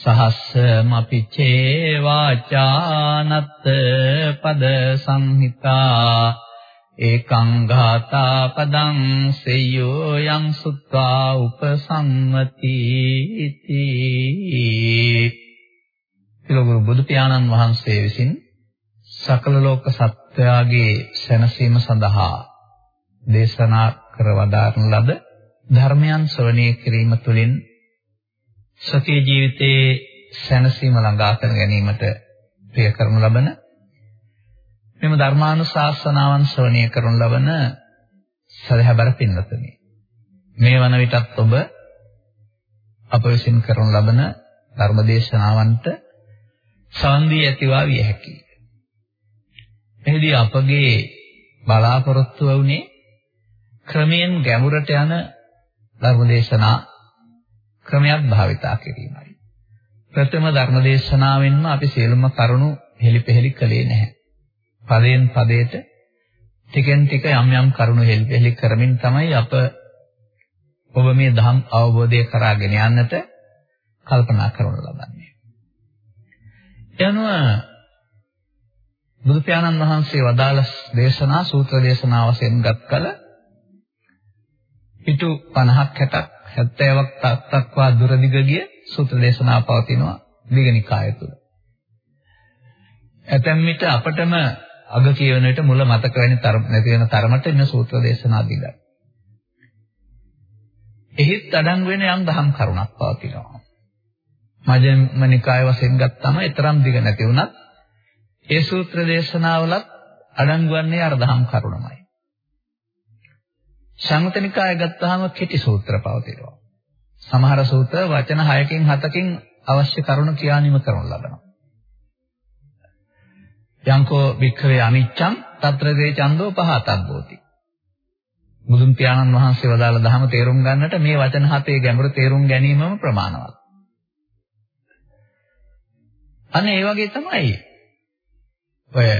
සහස්ස මපිචේ වාචානත් පද සංහිතා ඒකං ඝාතා පදං සෙය්‍යෝ යං සුත්වා උපසම්මති इति පිළිගුරු බුදු පියාණන් වහන්සේ විසින් සකල ලෝක සත්වයාගේ සැනසීම සඳහා දේශනා කර වදාරන ලද ධර්මයන් ශ්‍රවණය කිරීම තුළින් සතිය ජීවිතයේ සැනසීම ළඟා කර ගැනීමට ප්‍රිය කරනු ලබන මෙම ධර්මානුශාසනාවන් ශ්‍රවණය කරනු ලබන සදහැබර පින්වතුනි මේ වන විටත් ඔබ අප විසින් කරනු ලබන ධර්මදේශනාවන්ට සම්දී ඇතිවා විය හැකියි. එහිදී අපගේ බලාපොරොත්තු වුණේ ක්‍රමයෙන් ගැඹුරට යන ධර්මදේශනා ක්‍රමයක් භාවිතා කිරීමයි. ප්‍රථම ධර්මදේශනාවෙන්ම අපි සියලුම කරුණු හෙලිපෙහෙලි කළේ නැහැ. පදයෙන් පදයට ටිකෙන් ටික යම් යම් කරුණු හෙලිපෙහෙලි කරමින් තමයි අප ඔබ මේ ධම් අවබෝධය කරාගෙන යන්නට කල්පනා කරනු ලබන්නේ. එනවා බුදු පියාණන් වහන්සේ වදාළ දේශනා සූත්‍ර දේශනා වශයෙන් ගත් කල පිටු 50ක් 60ක් 70ක් දක්වා දුර දිග ගිය සූත්‍ර දේශනා පවතිනවා දීඝනිකාය තුල. ඇතැම් විට අපටම අග කියවන විට මුල මතක වෙන තරම නැති වෙන තරමට ඉන්න සූත්‍ර දේශනා දිගයි. එහිත් අඩංගු වෙන යම් දහම් කරුණක් පවතිනවා. මජ්ක්‍ධිම නිකාය වශයෙන් ගත්තාම ඊතරම් දිග නැති වුණත් ඒ සූත්‍ර දේශනාවලත් අඩංගු වන්නේ අර දහම් කරුණමයි. සංයුතනිකාය ගත්තාම කෙටි සූත්‍ර පවතිනවා. සමහර සූත්‍ර වචන 6කින් 7කින් අවශ්‍ය කරුණු කියානිම කරනු ලබනවා. යංකෝ වික්ඛවේ අනිච්ඡං తත්‍රදේ චන්தோ පහතබ්බෝති. බුදුන් පියාණන් වහන්සේ වදාළ ධහම තේරුම් ගන්නට මේ වචන හතේ ගැඹුරු තේරුම් ගැනීමම ප්‍රමාණවත්. අනේ ඒ වගේ තමයි ඔය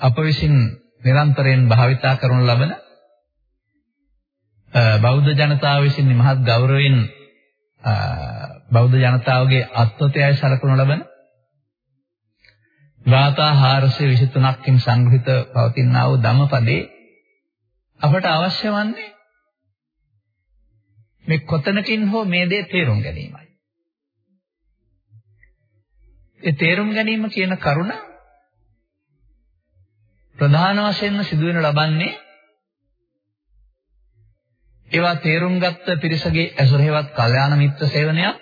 අප විසින් නිරන්තරයෙන් භාවිතා කරනු ලබන බෞද්ධ ජනතාව විසින් මහත් ගෞරවයෙන් බෞද්ධ ජනතාවගේ අත්වතයයි සලකනු ලබන ගාථා 423කින් සංග්‍රහිත පවතිනා වූ ධම්මපදේ අපට අවශ්‍ය වන්නේ මේ කොතනකින් හෝ මේ දේ තේරුම් ගැනීමයි. ඒ තේරුම් ගැනීම කියන කරුණ ප්‍රධාන වශයෙන්ම සිදුවෙන ලබන්නේ ඒවා තේරුම් ගත්ත පිරිසගේ ඇසුරේවත් කල්යාණ මිත්‍ර සේවනයක්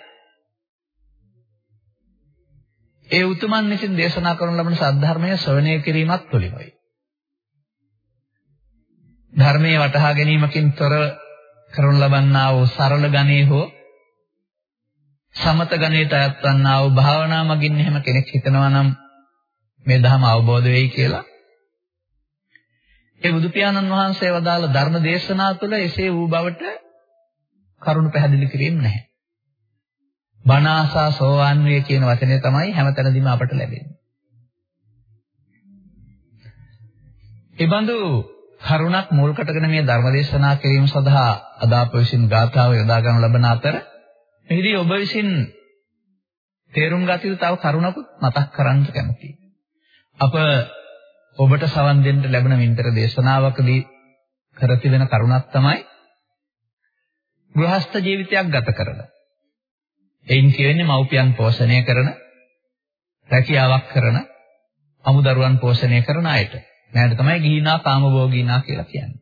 ඒ උතුමන් විසින් දේශනා කරන ලබන සද්ධර්මය ශ්‍රවණය කිරීමත් තුළිමයි. ධර්මයේ වටහා ගැනීමකින් තොර කරනු ලබන්නා වූ සරල ගණේ හෝ සමත ගණයට අයත් වන්නා වූ භාවනා මගින් එහෙම කෙනෙක් හිතනවා නම් මේ ධර්ම අවබෝධ වෙයි කියලා ඒ බුදු පියාණන් වහන්සේ වදාළ ධර්ම දේශනා තුළ එසේ වූ බවට කරුණ පැහැදිලි කිරීම නැහැ. බණ ආසා සෝවාන් වේ කියන වචනය තමයි හැමතැනදීම අපට ලැබෙන්නේ. ඒබඳු කරුණක් මුල් කොටගෙන මේ ධර්ම දේශනා කිරීම සඳහා අදාප විසින් ගාථාව යොදා ගන්න ලබන අතර මෙහිදී ඔබ විසින් තේරුම් ගත යුතු තව කරුණකුත් මතක් කරන්න කැමතියි. අප ඔබට සවන් දෙන්න ලැබෙන වින්තර දේශනාවකදී කර තිබෙන කරුණක් තමයි ගෘහස්ත ජීවිතයක් ගත කරන. එයින් කියන්නේ මව්පියන් පෝෂණය කරන, රැකියාවක් කරන, අමුදරුවන් පෝෂණය කරන අයට. නෑද තමයි ගිහිනා කාමභෝගීනා කියලා කියන්නේ.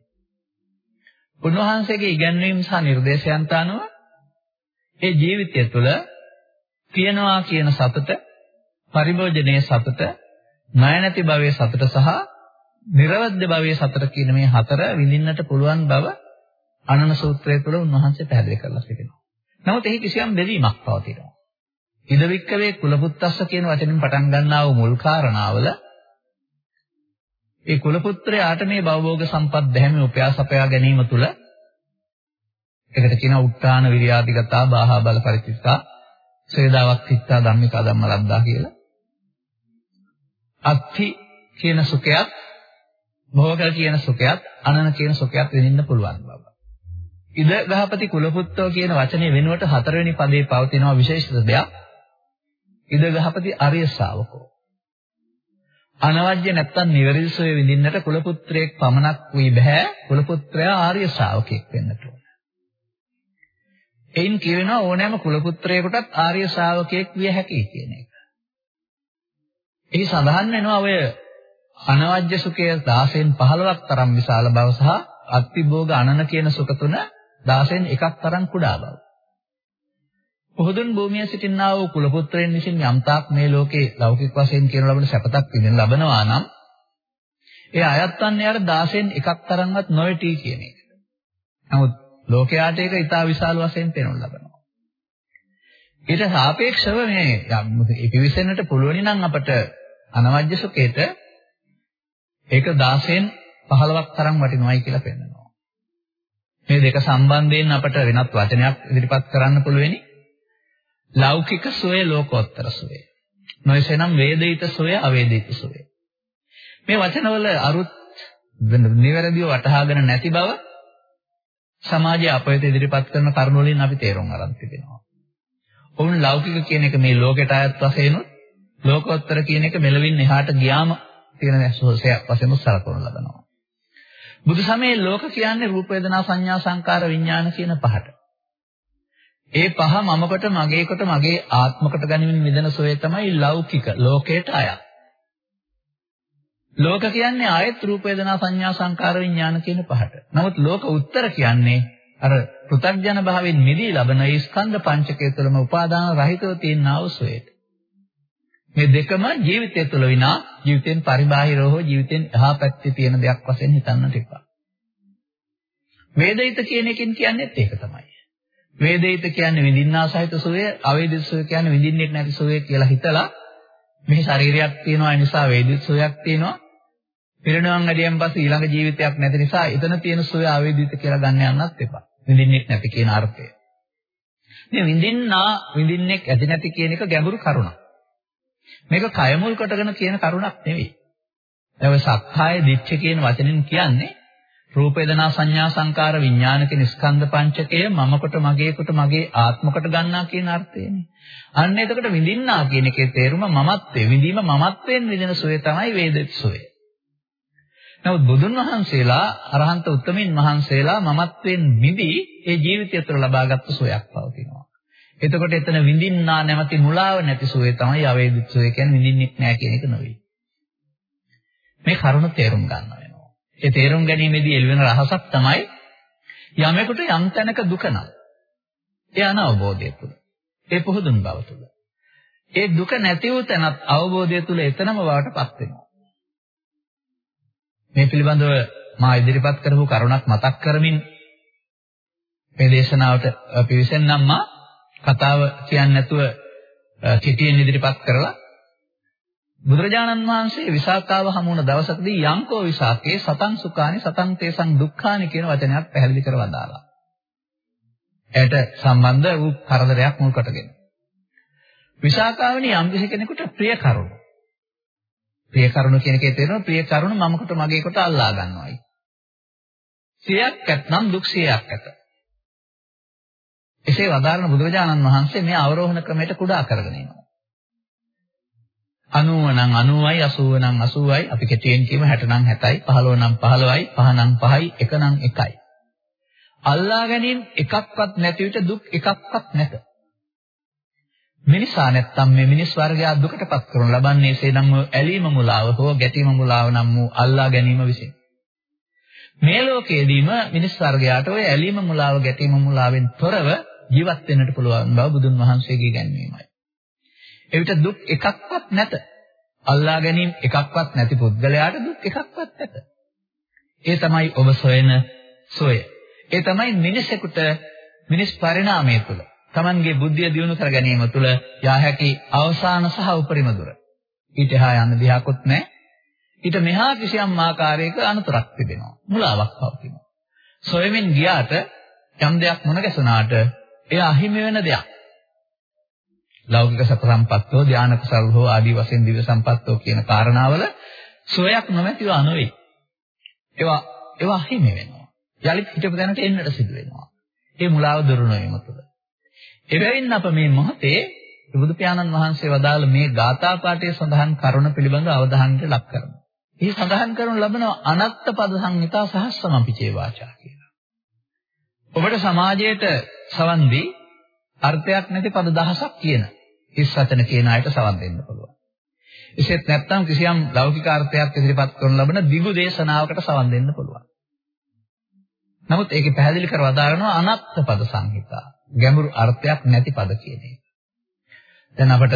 උන්වහන්සේගේ ඉගැන්වීම් සහ නිර්දේශයන්ට අනුව ඒ ජීවිතය තුළ තියනවා කියන සතුට, පරිභෝජනයේ සතුට, ණය නැති භවයේ සතර සහ නිර්වද්‍ය භවයේ සතර කියන මේ හතර විඳින්නට පුළුවන් බව අනන සූත්‍රය තුළ උන්වහන්සේ පැහැදිලි කරලා තිබෙනවා. නමුත් එහි කිසියම් බෙදීමක් පවතිනවා. ඉදවික්කවේ කුලපුත්තස්ස කියන වචنين පටන් ගන්නා වූ මුල් කාරණාවල ඒ කුලපුත්‍රයාට මේ භවෝග සම්පත් දැහැමි උපයාසපයා ගැනීම තුළ ඒකට කියන උත්තාන විරියාදිගතා බාහා බල පරිචිත්තා සේදාවක් සිත්තා ධම්මිකා ධම්ම රද්දා කියලා අත්ති කියන සුඛයත් භෝග කියන සුඛයත් අනන කියන සුඛයත් විඳින්න පුළුවන් බව. ඉද ගහපති කුලපුත්තෝ කියන වචනේ වෙනුවට හතරවෙනි පදේ පවතිනවා විශේෂිත දෙයක්. ඉද ගහපති අරිය ශාවකෝ. අනවජ්‍ය නැත්තම් නිවැරදි සෝය විඳින්නට කුලපුත්‍රයෙක් පමණක් වී බෑ කුලපුත්‍රයා ආර්ය ශාවකෙක් වෙන්නට ඕන. එයින් කියවෙනවා ඕනෑම කුලපුත්‍රයෙකුටත් ආර්ය ශාවකයෙක් විය හැකියි කියන එක. එහි සඳහන් වෙනවා ඔය අනවජ්‍ය සුඛය 16න් 15ක් තරම් විශාල බව සහ අත්තිභෝග අනන කියන සුඛ තුන 16න් එකක් තරම් කුඩා බව. පොහොදුන් භූමියේ සිටින්නා වූ කුලපුත්‍රයන් විසින් යම්තාක් මේ ලෝකේ ලෞකික වශයෙන් කියන ලබන සැපතක් විඳින ලබනවා නම් ඒ අයත් වන්නේ අර 16න් එකක් තරම්වත් නොවේටි කියන එක. නමුත් ලෝකයාට ඒක ඉතා විශාල වශයෙන් පේනු ලබනවා. ඊට සාපේක්ෂව මේ පිවිසෙන්නට පුළුවනි නම් අපට අනවජ්‍ය සුඛේට ඒක 16න් 15ක් තරම් වටිනවයි කියලා පෙන්නනවා. මේ දෙක සම්බන්ධයෙන් අපට වෙනත් වචනයක් ඉදිරිපත් කරන්න පුළුවෙනි. ලෞකික සෝය ලෝකෝත්තර සෝය. නොයසනම් වේදිත සෝය අවේදිත සෝය. මේ වචනවල අරුත් නිවැරදිව වටහාගෙන නැති බව සමාජය අපවිත ඉදිරිපත් කරන කරුණු වලින් අපි තේරුම් අරන් තිබෙනවා. ඔවුන් ලෞකික කියන එක මේ ලෝකයට අයත් වශයෙන් ලෝකෝත්තර කියන එක මෙලවින් එහාට ගියාම තියෙන සෝසයක් වශයෙන් සලකනු ලබනවා. බුදු සමයේ ලෝක කියන්නේ රූප වේදනා සංඥා සංකාර විඥාන කියන පහට. ඒ පහ මමකට මගේකට මගේ ආත්මකට ගනිමින් මිදෙන සෝය තමයි ලෞකික ලෝකයට අයත්. ලෝක කියන්නේ ආයත් රූප වේදනා සංඥා සංකාර විඥාන කියන පහට. නමුත් ලෝක උත්තර කියන්නේ අර පෘථග්ජන භාවයෙන් මිදී ලබන ඒ ස්කන්ධ පංචකය තුළම උපාදාන රහිතව තියෙන ආවසෝයට. මේ දෙකම ජීවිතය තුළ විනා ජීවිතෙන් පරිබාහිරව හෝ ජීවිතෙන් එහා පැත්තේ තියෙන දෙයක් වශයෙන් හිතන්නට එපා. වේදිත කියන එකෙන් කියන්නේත් ඒක තමයි. වේදිත කියන්නේ විඳින්නා සහිත සෝය, අවේදිත සෝය කියන්නේ විඳින්නේ නැති සෝය කියලා හිතලා මේ ශරීරයක් තියෙනවා ඒ නිසා වේදිත සෝයක් තියෙනවා. පිරිනවන් ඇදියන් පස්සේ ඊළඟ ජීවිතයක් නැති නිසා එතන තියෙන සෝය අවේදිත කියලා ගන්න යන්නත් එපා. විඳින්නේ නැති කියන අර්ථය. මේ විඳින්නා විඳින්නේ ඇති නැති කියන එක ගැඹුරු කරුණක්. මේක කය මුල් කොටගෙන කියන කරුණක් නෙවෙයි. දැන් ඔය සක්කාය දිච්ඡ කියන වචනෙන් කියන්නේ රූප වේදනා සංඥා සංකාර විඥාන කියන ස්කන්ධ පංචකය මම කොට මගේ කොට මගේ ආත්ම කොට ගන්නා කියන අර්ථයනේ. අන්න එතකොට විඳින්නා කියන එකේ තේරුම මමත්වේ. විඳීම මමත්වෙන් විඳින සෝය තමයි වේදිත සෝය. නමුත් බුදුන් වහන්සේලා අරහන්ත උත්තමින් වහන්සේලා මමත්වෙන් මිදී ඒ ජීවිතය තුළ ලබාගත් සෝයක් පවතිනවා. එතකොට එතන විඳින්නා නැමැති මුලාව නැති සෝය තමයි අවේදිත සෝය කියන්නේ විඳින්නෙත් නැහැ කියන එක නෙවෙයි. මේ කරුණ තේරුම් ගන්න වෙනවා. ඒ තේරුම් ගැනීමේදී එළවෙන රහසක් තමයි යමෙකුට යම් තැනක දුක නම් ඒ අනවබෝධය තුළ ඒ පුහුදුන් බව තුළ ඒ දුක නැති වූ තැනත් අවබෝධය තුළ එතනම බවටපත් වෙනවා. මේ පිළිබඳව මා ඉදිරිපත් කරපු කරුණක් මතක් කරමින් මේ දේශනාවට පිවිසෙන්නම් මා කතාව කියන්නේ නැතුව කෙටියෙන් ඉදිරිපත් කරලා බුදුරජාණන් වහන්සේ විසාකාව හමු වුණ දවසකදී යංකෝ විසාකේ සතං සුඛානි සතං තේසං දුක්ඛානි කියන වචනයක් පැහැදිලි කරවදාලා. එයට සම්බන්ධ වූ කරදරයක් මුල් කොටගෙන. විසාකාවනි යම් කෙනෙකුට ප්‍රිය කරුණු ප්‍රිය කරුණ කියන එකේ තේරෙනවා ප්‍රිය කරුණ මමකට මගේකට අල්ලා ගන්නවායි. සියක් ඇත්නම් දුක් සියක් ඇත. එසේ වදාරන බුදුරජාණන් වහන්සේ මේ අවරෝහණ ක්‍රමයට කුඩා කරගෙන එනවා. 90 නම් 90යි 80 නම් 80යි අපි කෙටියෙන් කියමු 60 නම් 60යි 15 නම් 15යි 5 නම් 5යි 1 නම් 1යි. අල්ලා ගැනීම එකක්වත් නැති විට දුක් එකක්වත් නැත. මිනිසා නැත්තම් මේ මිනිස් වර්ගය දුකටපත් කරනු ලබන්නේ සේනම් ඇලීම මුලාව හෝ ගැටීම මුලාව නම් වූ අල්ලා ගැනීම විසින්. මේ ලෝකයේදීම මිනිස් වර්ගයාට ওই ඇලීම මුලාව ගැටීම මුලාවෙන් තොරව ජීවත් වෙන්නට පුළුවන් බව බුදුන් වහන්සේගේ ගැන්වීමයි. එවිට දුක් එකක්වත් නැත. අල්ලා ගැනීම එකක්වත් නැති පුද්ගලයාට දුක් එකක්වත් නැත. ඒ තමයි ඔබ සොයන සොය. ඒ තමයි මිනිසෙකුට මිනිස් පරිණාමය තුළ Tamanගේ බුද්ධිය දියුණු කර ගැනීම තුළ යා හැකි අවසාන සහ උපරිම දුර. ඊට එහා යන්න දිහාකුත් නැහැ. ඊට මෙහා කිසියම් ආකාරයක අනතුරක් තිබෙනවා. මුලාවක් පවතිනවා. සොයමින් ගියාට යම් දෙයක් මුණ ගැසුණාට එය අහිමි වෙන දෙයක්. ලෞකික සත සම්පත්තෝ ධාන කුසල් හෝ ආදී වශයෙන් දිව සම්පත්තෝ කියන කාරණාවල සොයක් නොමැතිව අනොවේ. ඒවා ඒවා අහිමි වෙනවා. යලිත් හිතපු දැනට එන්නට සිදු වෙනවා. ඒ මුලාව දුරු නොවීම තුළ. එබැවින් අප මේ මොහොතේ බුදු පියාණන් වහන්සේ වදාළ මේ ගාථා පාඨයේ සඳහන් කරුණ පිළිබඳ අවධානයට ලක් කරමු. මේ සඳහන් කරනු ලබන අනත්ත් පද සංහිතා සහස්සමපිචේ වාචා කියලා. ඔබට සමාජයට සවන් දී අර්ථයක් නැති පද දහසක් කියන හිස් වචන කියන අයට සවන් දෙන්න පුළුවන්. එසේත් නැත්නම් කිසියම් ලෞකික අර්ථයක් ඉදිරිපත් කරන ලබන දිගු දේශනාවකට සවන් දෙන්න පුළුවන්. නමුත් ඒකේ පැහැදිලි කර වදාරනවා අනත්ත් පද සංහිතා. ගැඹුරු අර්ථයක් නැති පද කියන එක. දැන් අපට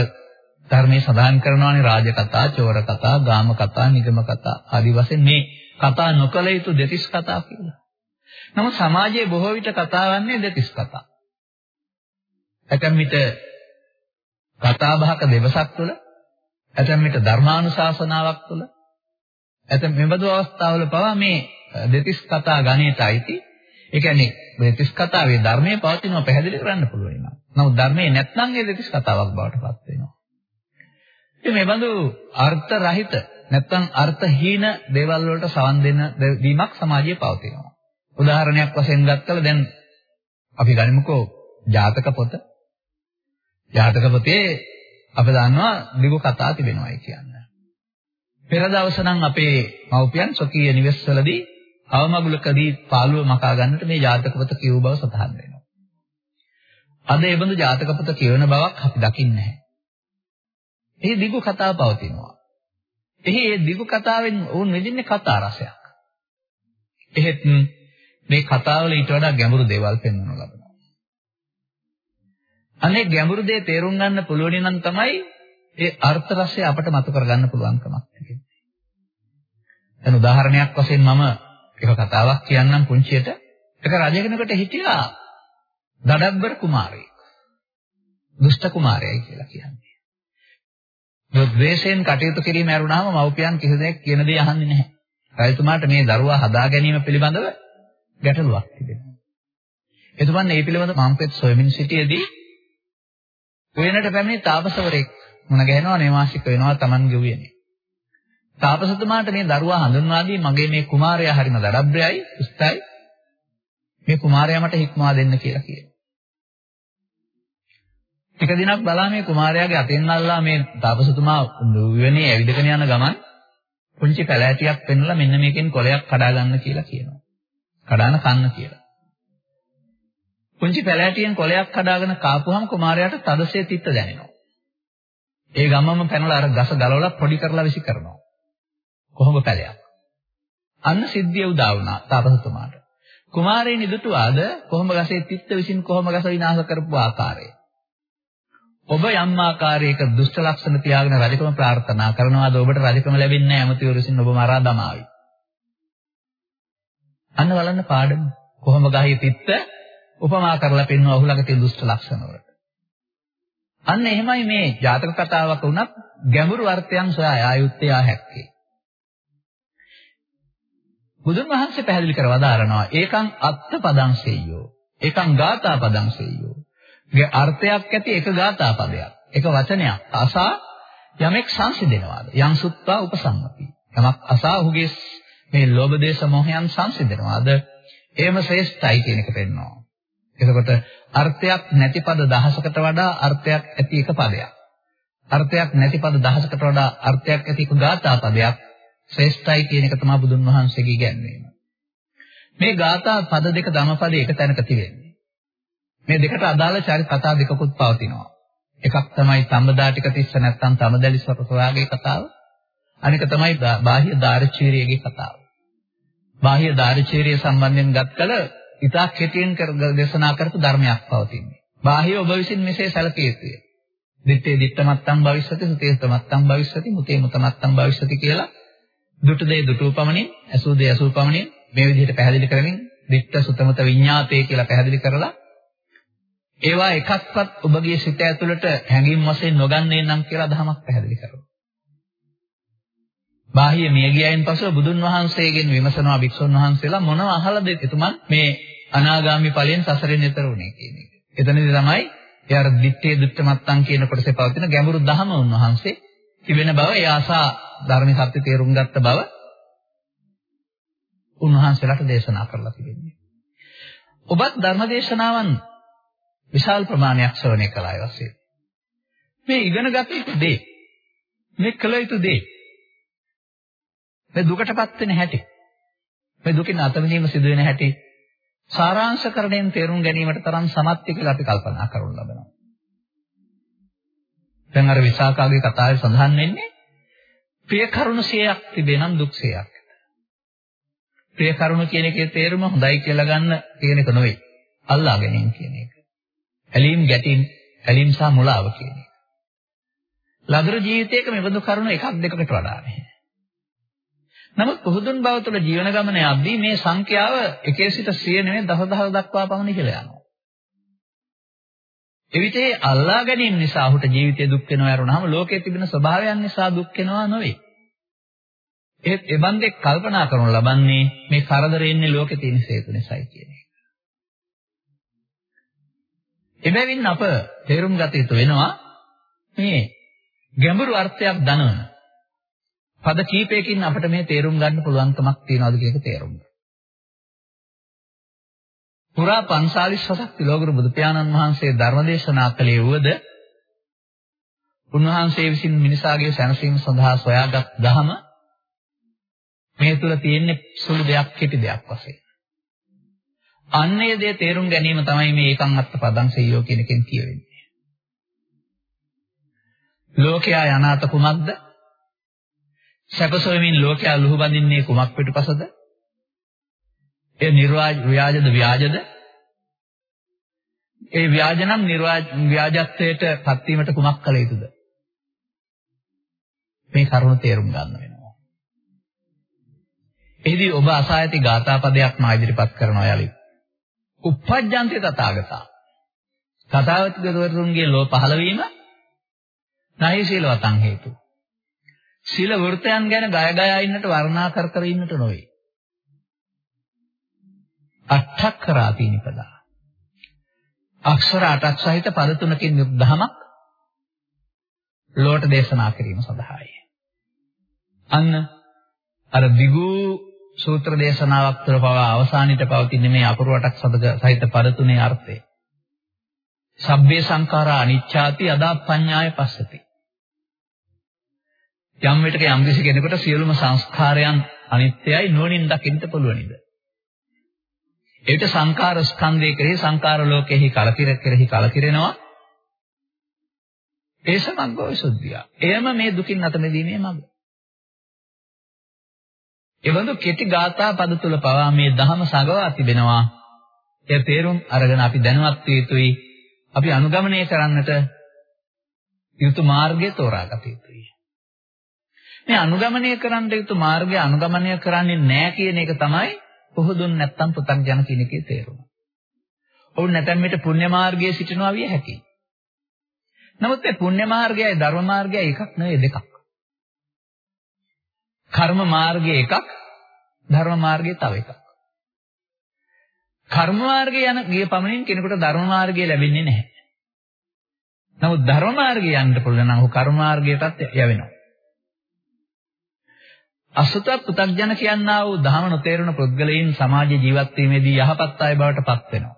ධර්මයේ සඳහන් කරනවානේ රාජ කතා, චෝර කතා, ගාම කතා, නිගම කතා ආදී වශයෙන් මේ කතා නොකල යුතු දෙතිස් කතා කියලා. නමුත් සමාජයේ බොහෝ විට කතා වන්නේ දෙතිස් කතා. ඇතැම් විට කතා බහක දෙවසක් තුළ ඇතැම් විට ධර්මානුශාසනාවක් තුළ ඇතැම් මෙබඳු අවස්ථාවල පවා මේ දෙතිස් කතා ගණයට අයිති. ඒ කියන්නේ දෙතිස් කතාවේ ධර්මයේ පවතිනව පැහැදිලි කරන්න පුළුවන් නේද? නමුත් ධර්මයේ නැත්නම් ඒ දෙතිස් කතාවක් බවට පත් වෙනවා. ඉතින් මේ බඳු අර්ථ රහිත නැත්නම් අර්ථහීන දේවල් වලට සවන් දෙන දීමක් සමාජයේ පවතිනවා. උදාහරණයක් වශයෙන් ගත්තම දැන් අපි ගනිමුකෝ ජාතක පොත. ජාතක පොතේ අපි දන්නවා දිගු කතා තිබෙනවායි කියන්නේ. පෙර දවස නම් අපේ මව්පියන් සොකීය නිවෙස්වලදී අවමගුලකදී පාළුව මකා ගන්නට මේ ජාතක පොත කියව බව සඳහන් වෙනවා. අද ඒ බඳු ජාතක පොත කියවන බවක් අපි දකින්නේ නැහැ. ඒ දිගු කතා පවතිනවා. එහි ඒ දිගු කතාවෙන් වුන් විඳින්නේ කතා රසයක්. එහෙත් මේ කතාවල ඊට වඩා ගැඹුරු දේවල් පෙන්වනු ලබනවා. අනේ ගැඹුරු දේ තේරුම් ගන්න පුළුවන් නම් තමයි ඒ අර්ථ රසය අපට මතු කරගන්න පුළුවන්කමක් තියෙන්නේ. දැන් උදාහරණයක් වශයෙන් මම එක කතාවක් කියන්නම් පුංචියට. එක රජ කෙනෙකුට හිටියා දඩබ්බර කුමාරයෙක්. දුෂ්ට කුමාරයයි කියලා කියන්නේ. ද්වේෂයෙන් කටයුතු කිරීම ඇරුණාම මව්පියන් කිසි දෙයක් කියන දේ අහන්නේ නැහැ. රජතුමාට මේ දරුවා හදා ගැනීම පිළිබඳව ගැටලුවක් තිබෙනවා. එතුමන් මේ පිළිබඳව මම්පෙත් සොයමින් සිටියේදී වෙනට පැමිණි තාපසවරයෙක් මුණ ගැහෙනවා නේවාසික වෙනවා Tamanගේ උයනේ. තාපසතුමාට මේ දරුවා හඳුන්වා දී මගේ මේ කුමාරයා හරිම දඩබ්බයයි, උස්තයි. මේ කුමාරයා මට හික්මවා දෙන්න කියලා කියනවා. ටික දිනක් බලා මේ කුමාරයාගේ අතෙන් අල්ලා මේ තාපසතුමා නුවණේ ඇවිදගෙන යන ගමන් පුංචි පැලෑටියක් පෙන්නලා මෙන්න මේකෙන් කොලයක් කඩා ගන්න කියලා කියනවා. කඩාන කන්න කියලා. පුංචි පැලෑටියෙන් කොලයක් කඩාගෙන කාපුවම කුමාරයාට තදසේ තිත්ත දැනෙනවා. ඒ ගමම පැනලා අර ගස ගලවලා පොඩි කරලා විසි කරනවා. කොහොම පැලයක්. අන්න සිද්ධිය උදා වුණා තාපසතුමාට. කුමාරයා නිදුටුවාද කොහොම ගසේ තිත්ත විසින් කොහොම ගස විනාශ කරපු ආකාරය. ඔබ යම් ආකාරයක දුෂ්ට ලක්ෂණ තියාගෙන රජකම ප්‍රාර්ථනා කරනවාද ඔබට රජකම ලැබෙන්නේ නැහැ ඇමතිවරු විසින් ඔබ මරා දමාවි. අන්න බලන්න පාඩම. කොහොම ගහේ තිත්ත උපමා කරලා පෙන්වන ඔහු ළඟ තියෙන දුෂ්ට ලක්ෂණ වලට. අන්න එහෙමයි මේ ජාතක කතාවක වුණත් ගැඹුරු අර්ථයන් සොයා ආයුත්තේ ආ හැක්කේ. බුදුන් වහන්සේ පැහැදිලි කර වදාරනවා ඒකං අත්ත පදං සෙය්‍යෝ ඒකං ගාථා පදං සෙය්‍යෝ ගේ අර්ථයක් ඇති එක ගාථා පදයක් එක වචනයක්. අසා යමෙක් සංසිඳෙනවාද? යම් සුත්තා උපසම්මති. යමක් අසා ඔහුගේ මේ ලෝභ දේශ මොහයන් සංසිඳෙනවාද එහෙම ශ්‍රේෂ්ඨයි කියන එක පෙන්වනවා එතකොට අර්ථයක් නැති පද දහසකට වඩා අර්ථයක් ඇති එක පදයක් අර්ථයක් නැති පද දහසකට වඩා අර්ථයක් ඇති එක ගාථා පදයක් ශ්‍රේෂ්ඨයි කියන එක තමයි බුදුන් වහන්සේගේ ඉගැන්වීම. මේ ගාථා පද දෙක ධමපදයේ එක තැනක තියෙන්නේ. මේ දෙකට අදාළ චරිත කතා දෙකකුත් පවතිනවා. එකක් තමයි සම්බදාටික තිස්ස නැත්නම් තමදලි සොයාගේ කතාව. අනික තමයි බාහ්‍ය දාරචීරියගේ කතාව. බාහ්‍ය දාරචීරිය සම්බන්ධයෙන් ගත්තල ඉතා කෙටියෙන් කර දේශනා කරපු ධර්මයක් පවතින්නේ. බාහ්‍ය ඔබ විසින් මෙසේ සැලකිය යුතුය. දිත්තේ දිත්තමත්තම් භවිෂ්‍යති සුතේ සුතමත්තම් භවිෂ්‍යති මුතේ මුතමත්තම් භවිෂ්‍යති කියලා දුටු දේ දුටු පමණින්, ඇසූ දේ ඇසූ පමණින් මේ විදිහට පැහැදිලි කරමින් දිට්ඨ සුතමත විඤ්ඤාතේ කියලා පැහැදිලි කරලා ඒවා එකක්වත් ඔබගේ සිත ඇතුළට හැඟීම් වශයෙන් නොගන්නේ නම් කියලා දහමක් පැහැදිලි කරනවා. බාහිය මිය ගියයින් පසුව බුදුන් වහන්සේගෙන් විමසනවා භික්ෂුන් වහන්සේලා මොනව අහලාද එතුමන් මේ අනාගාමි ඵලයෙන් සසරෙන් එතර වුණේ කියන එක. එතනදී තමයි ඒ අර දිත්තේ දුක්ඛ මත්තං කියන කොටසේ පවතින ගැඹුරු ධහම උන්වහන්සේ තිබෙන බව ඒ ආසා ධර්ම සත්‍ය තේරුම් ගත්ත බව උන්වහන්සේලාට දේශනා කරලා තිබෙනවා. ඔබත් ධර්ම දේශනාවන් විශාල ප්‍රමාණයක් ශ්‍රවණය කළා ඒ වශයෙන්. මේ ඉගෙන ගත යුතු දේ මේ කළ යුතු දේ මේ දුකටපත් වෙන හැටි මේ දුකින් අත මිදීම සිදු වෙන හැටි සාරාංශකරණයෙන් තේරුම් ගැනීමට තරම් සමත්ය කියලා අපි කල්පනා කරනු ලබනවා. දැන් අර විසාකාගේ කතාවේ සඳහන් වෙන්නේ ප්‍රිය කරුණ 100ක් තිබෙනම් දුක් 100ක්. ප්‍රිය කරුණ කියන එකේ තේරුම හොඳයි කියලා ගන්න කියන එක නෙවෙයි. අල්ලා ගැනීම කියන එක. ඇලීම් ගැටීම් ඇලීම් සහ මුලාව කියන එක. ලදරු ජීවිතයක මෙබඳු කරුණු එකක් දෙකකට වඩා නැහැ. නමුත් පුහුදුන් බව තුළ ජීවන ගමනේ යද්දී මේ සංඛ්‍යාව එකේ සිට 100 නෙවෙයි දසදහස් දක්වා පමණ ඉහළ යනවා. එවිටේ අල්ලා ගැනීම නිසා ඔහුට ජීවිතේ දුක් වෙනවා වරුණාම ලෝකයේ තිබෙන ස්වභාවයන් නිසා දුක් වෙනවා නෙවෙයි. ඒත් එබන්දේ කල්පනා කරනු ලබන්නේ මේ කරදරේ ඉන්නේ ලෝකේ තියෙන හේතු නිසායි කියන එක. එබැවින් අප තේරුම් ගත යුතු වෙනවා මේ ගැඹුරු අර්ථයක් දනවන පද කීපයකින් අපිට මේ තේරුම් ගන්න පුළුවන්කමක් තියනවාද කියන එක තේරුම් ගන්න. පුරා 45 තිලෝගුරු බුදු පියාණන් වහන්සේ ධර්මදේශනා කළේ වුවද උන්වහන්සේ විසින් මිනිසාගේ සැනසීම සඳහා සොයාගත් ධහම මේ තුල තියෙන්නේ සුළු දෙයක් කෙටි දෙයක් වශයෙන්. අන්නේ දේ තේරුම් ගැනීම තමයි මේ ඒකං අත්ත පදං සෙය්‍යෝ කියන එකෙන් කියවෙන්නේ. ලෝකයා යනාත කුමක්ද? සැපසොයමින් ලෝකයා ලුහු බඳින්නේ කුමක් පිටුපසද? ඒ නිර්වාජ ව්‍යාජද ව්‍යාජද? ඒ ව්‍යාජනම් නිර්වාජ ව්‍යාජත්වයට පත් වීමට කුමක් කළ යුතුද? මේ කරුණ තේරුම් ගන්න වෙනවා. එහිදී ඔබ අසා ඇති ගාථා පදයක් මා ඉදිරිපත් කරනවා යලි. uppajjante tathagata. තථාගතවරුන්ගේ ලෝ පහළ වීම නහි සීලවතං හේතු. සීල වෘතයන් ගැන ගය ගයා ඉන්නට වර්ණා කර කර ඉන්නට නොවේ. අට්ඨක්කරාති නිපදා. අක්ෂර 8ක් සහිත පද තුනකින් යුත් දහමක් ලෝට දේශනා කිරීම සඳහායි. අන්න අර දිගු සූත්‍ර දේශනාවක් තුළ පවා අවසානයේට පවතින මේ අපුරවටක් සහිත පද තුනේ අර්ථය. සබ්බේ සංඛාරා අනිච්ඡාති අදා පඤ්ඤාය පස්සති. යම් විටක යම් කිසි කෙනෙකුට සියලුම සංස්කාරයන් අනිත්‍යයි නුවණින් දකින්න පුළුවනිද? ඒකට සංඛාර ස්කන්ධය කෙරෙහි සංඛාර ලෝකෙහි කලකිර කෙරෙහි කලකිරෙනවා. ඒ සමග්ගෝ විසුද්ධිය. එයම මේ දුකින් අත මෙදීමේ මඟ. එවඳු කෙටි ගාථා පද තුල පවා මේ ධහම සගවා තිබෙනවා. ඒ තේරුම් අරගෙන අපි දැනුවත් විය යුතුයි. අපි අනුගමනය කරන්නට යුතු මාර්ගය තෝරාගත යුතුයි. මේ අනුගමනය කරන්න යුතු මාර්ගය අනුගමනය කරන්නේ නැහැ කියන එක තමයි පොහොදුන් නැත්තම් පුතග්ජන කියන එකේ තේරුම. ඔවුන් නැතම් මෙට පුණ්‍ය මාර්ගයේ සිටිනවා විය හැකියි. නමුත් මේ පුණ්‍ය මාර්ගයයි ධර්ම මාර්ගයයි එකක් නෙවෙයි දෙකක්. කර්ම මාර්ගය එකක් ධර්ම මාර්ගය තව එකක්. කර්ම මාර්ගය යන ගිය පමණින් කෙනෙකුට ධර්ම මාර්ගය ලැබෙන්නේ නැහැ. නමුත් ධර්ම මාර්ගය යන්න පුළුවන් නම් ඔහු කර්ම මාර්ගයටත් යවෙනවා. අසුත පු탁ජන කියනා වූ ධහම නොතේරුණ පුද්ගලයන් සමාජ ජීවත් වීමේදී යහපත් අය බවට පත් වෙනවා.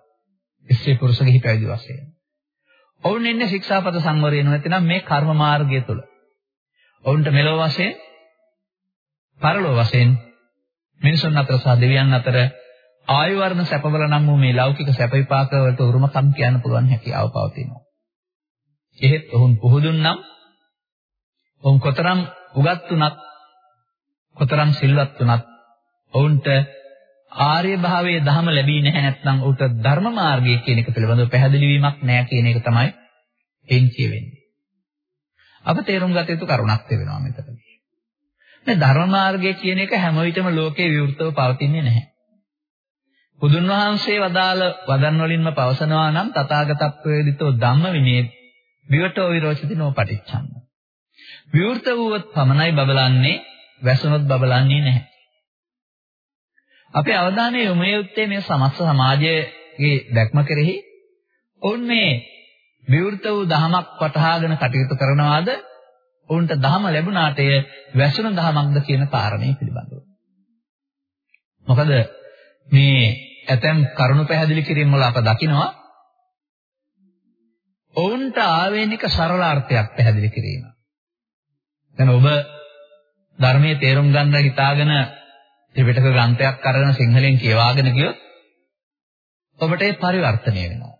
එසේ පුරුෂ ගිහි පැවිදි වශයෙන්. ඔවුන් ඉන්නේ ශික්ෂාපද සංවරය නැතිනම් මේ කර්ම මාර්ගය තුල. ඔවුන්ට මෙලොව වශයෙන් පරලොව වශයෙන් මිනිසුන් අතර සහ දෙවියන් අතර ආයු වර්ණ සැපවල නම් වූ මේ ලෞකික සැප විපාක වලට උරුමකම් කියන්න පුළුවන් හැකියාව පවතිනවා. එහෙත් ඔවුන් පුහුදුන් නම් ඔවුන් කොතරම් උගත් වුණත් කොතරම් සිල්වත් වුණත් ඔවුන්ට ආර්ය භාවයේ ධහම ලැබී නැහැ නැත්නම් උට ධර්ම මාර්ගය කියන එක පිළිබඳව පැහැදිලි වීමක් නැහැ කියන එක තමයි එන්චි වෙන්නේ. අප තේරුම් ගත යුතු කරුණක් තිබෙනවා මෙතනදී. මේ ධර්ම මාර්ගය කියන එක හැම විටම ලෝකේ විවෘතව පවතින්නේ නැහැ. බුදුන් වහන්සේ වදාළ වදන් වලින්ම පවසනවා නම් තථාගතත්වයේදීතෝ ධම්ම විනේ විවටෝ විරෝචති නෝ පටිච්චන්න. විවෘත වූවත් පමණයි බබලන්නේ වැසුනොත් බබලන්නේ නැහැ. අපේ අවධානය යොමු යුත්තේ මේ සමස්ත සමාජයේ දැක්ම කෙරෙහි ඔවුන් මේ විවෘත වූ දහමක් වටහාගෙන කටයුතු කරනවාද ඔවුන්ට දහම ලැබුණාට එය වැසුණු දහමක්ද කියන කාරණේ පිළිබඳව. මොකද මේ ඇතැම් කරුණු පැහැදිලි කිරීම වල අප දකිනවා ඔවුන්ට ආවේනික සරලාර්ථයක් පැහැදිලි කිරීම. දැන් ඔබ ධර්මයේ තේරුම් ගන්න හිතාගෙන ත්‍රිපිටක ග්‍රන්ථයක් අරගෙන සිංහලෙන් කියවාගෙන ගියොත් ඔබට ඒ පරිවර්තනය වෙනවා.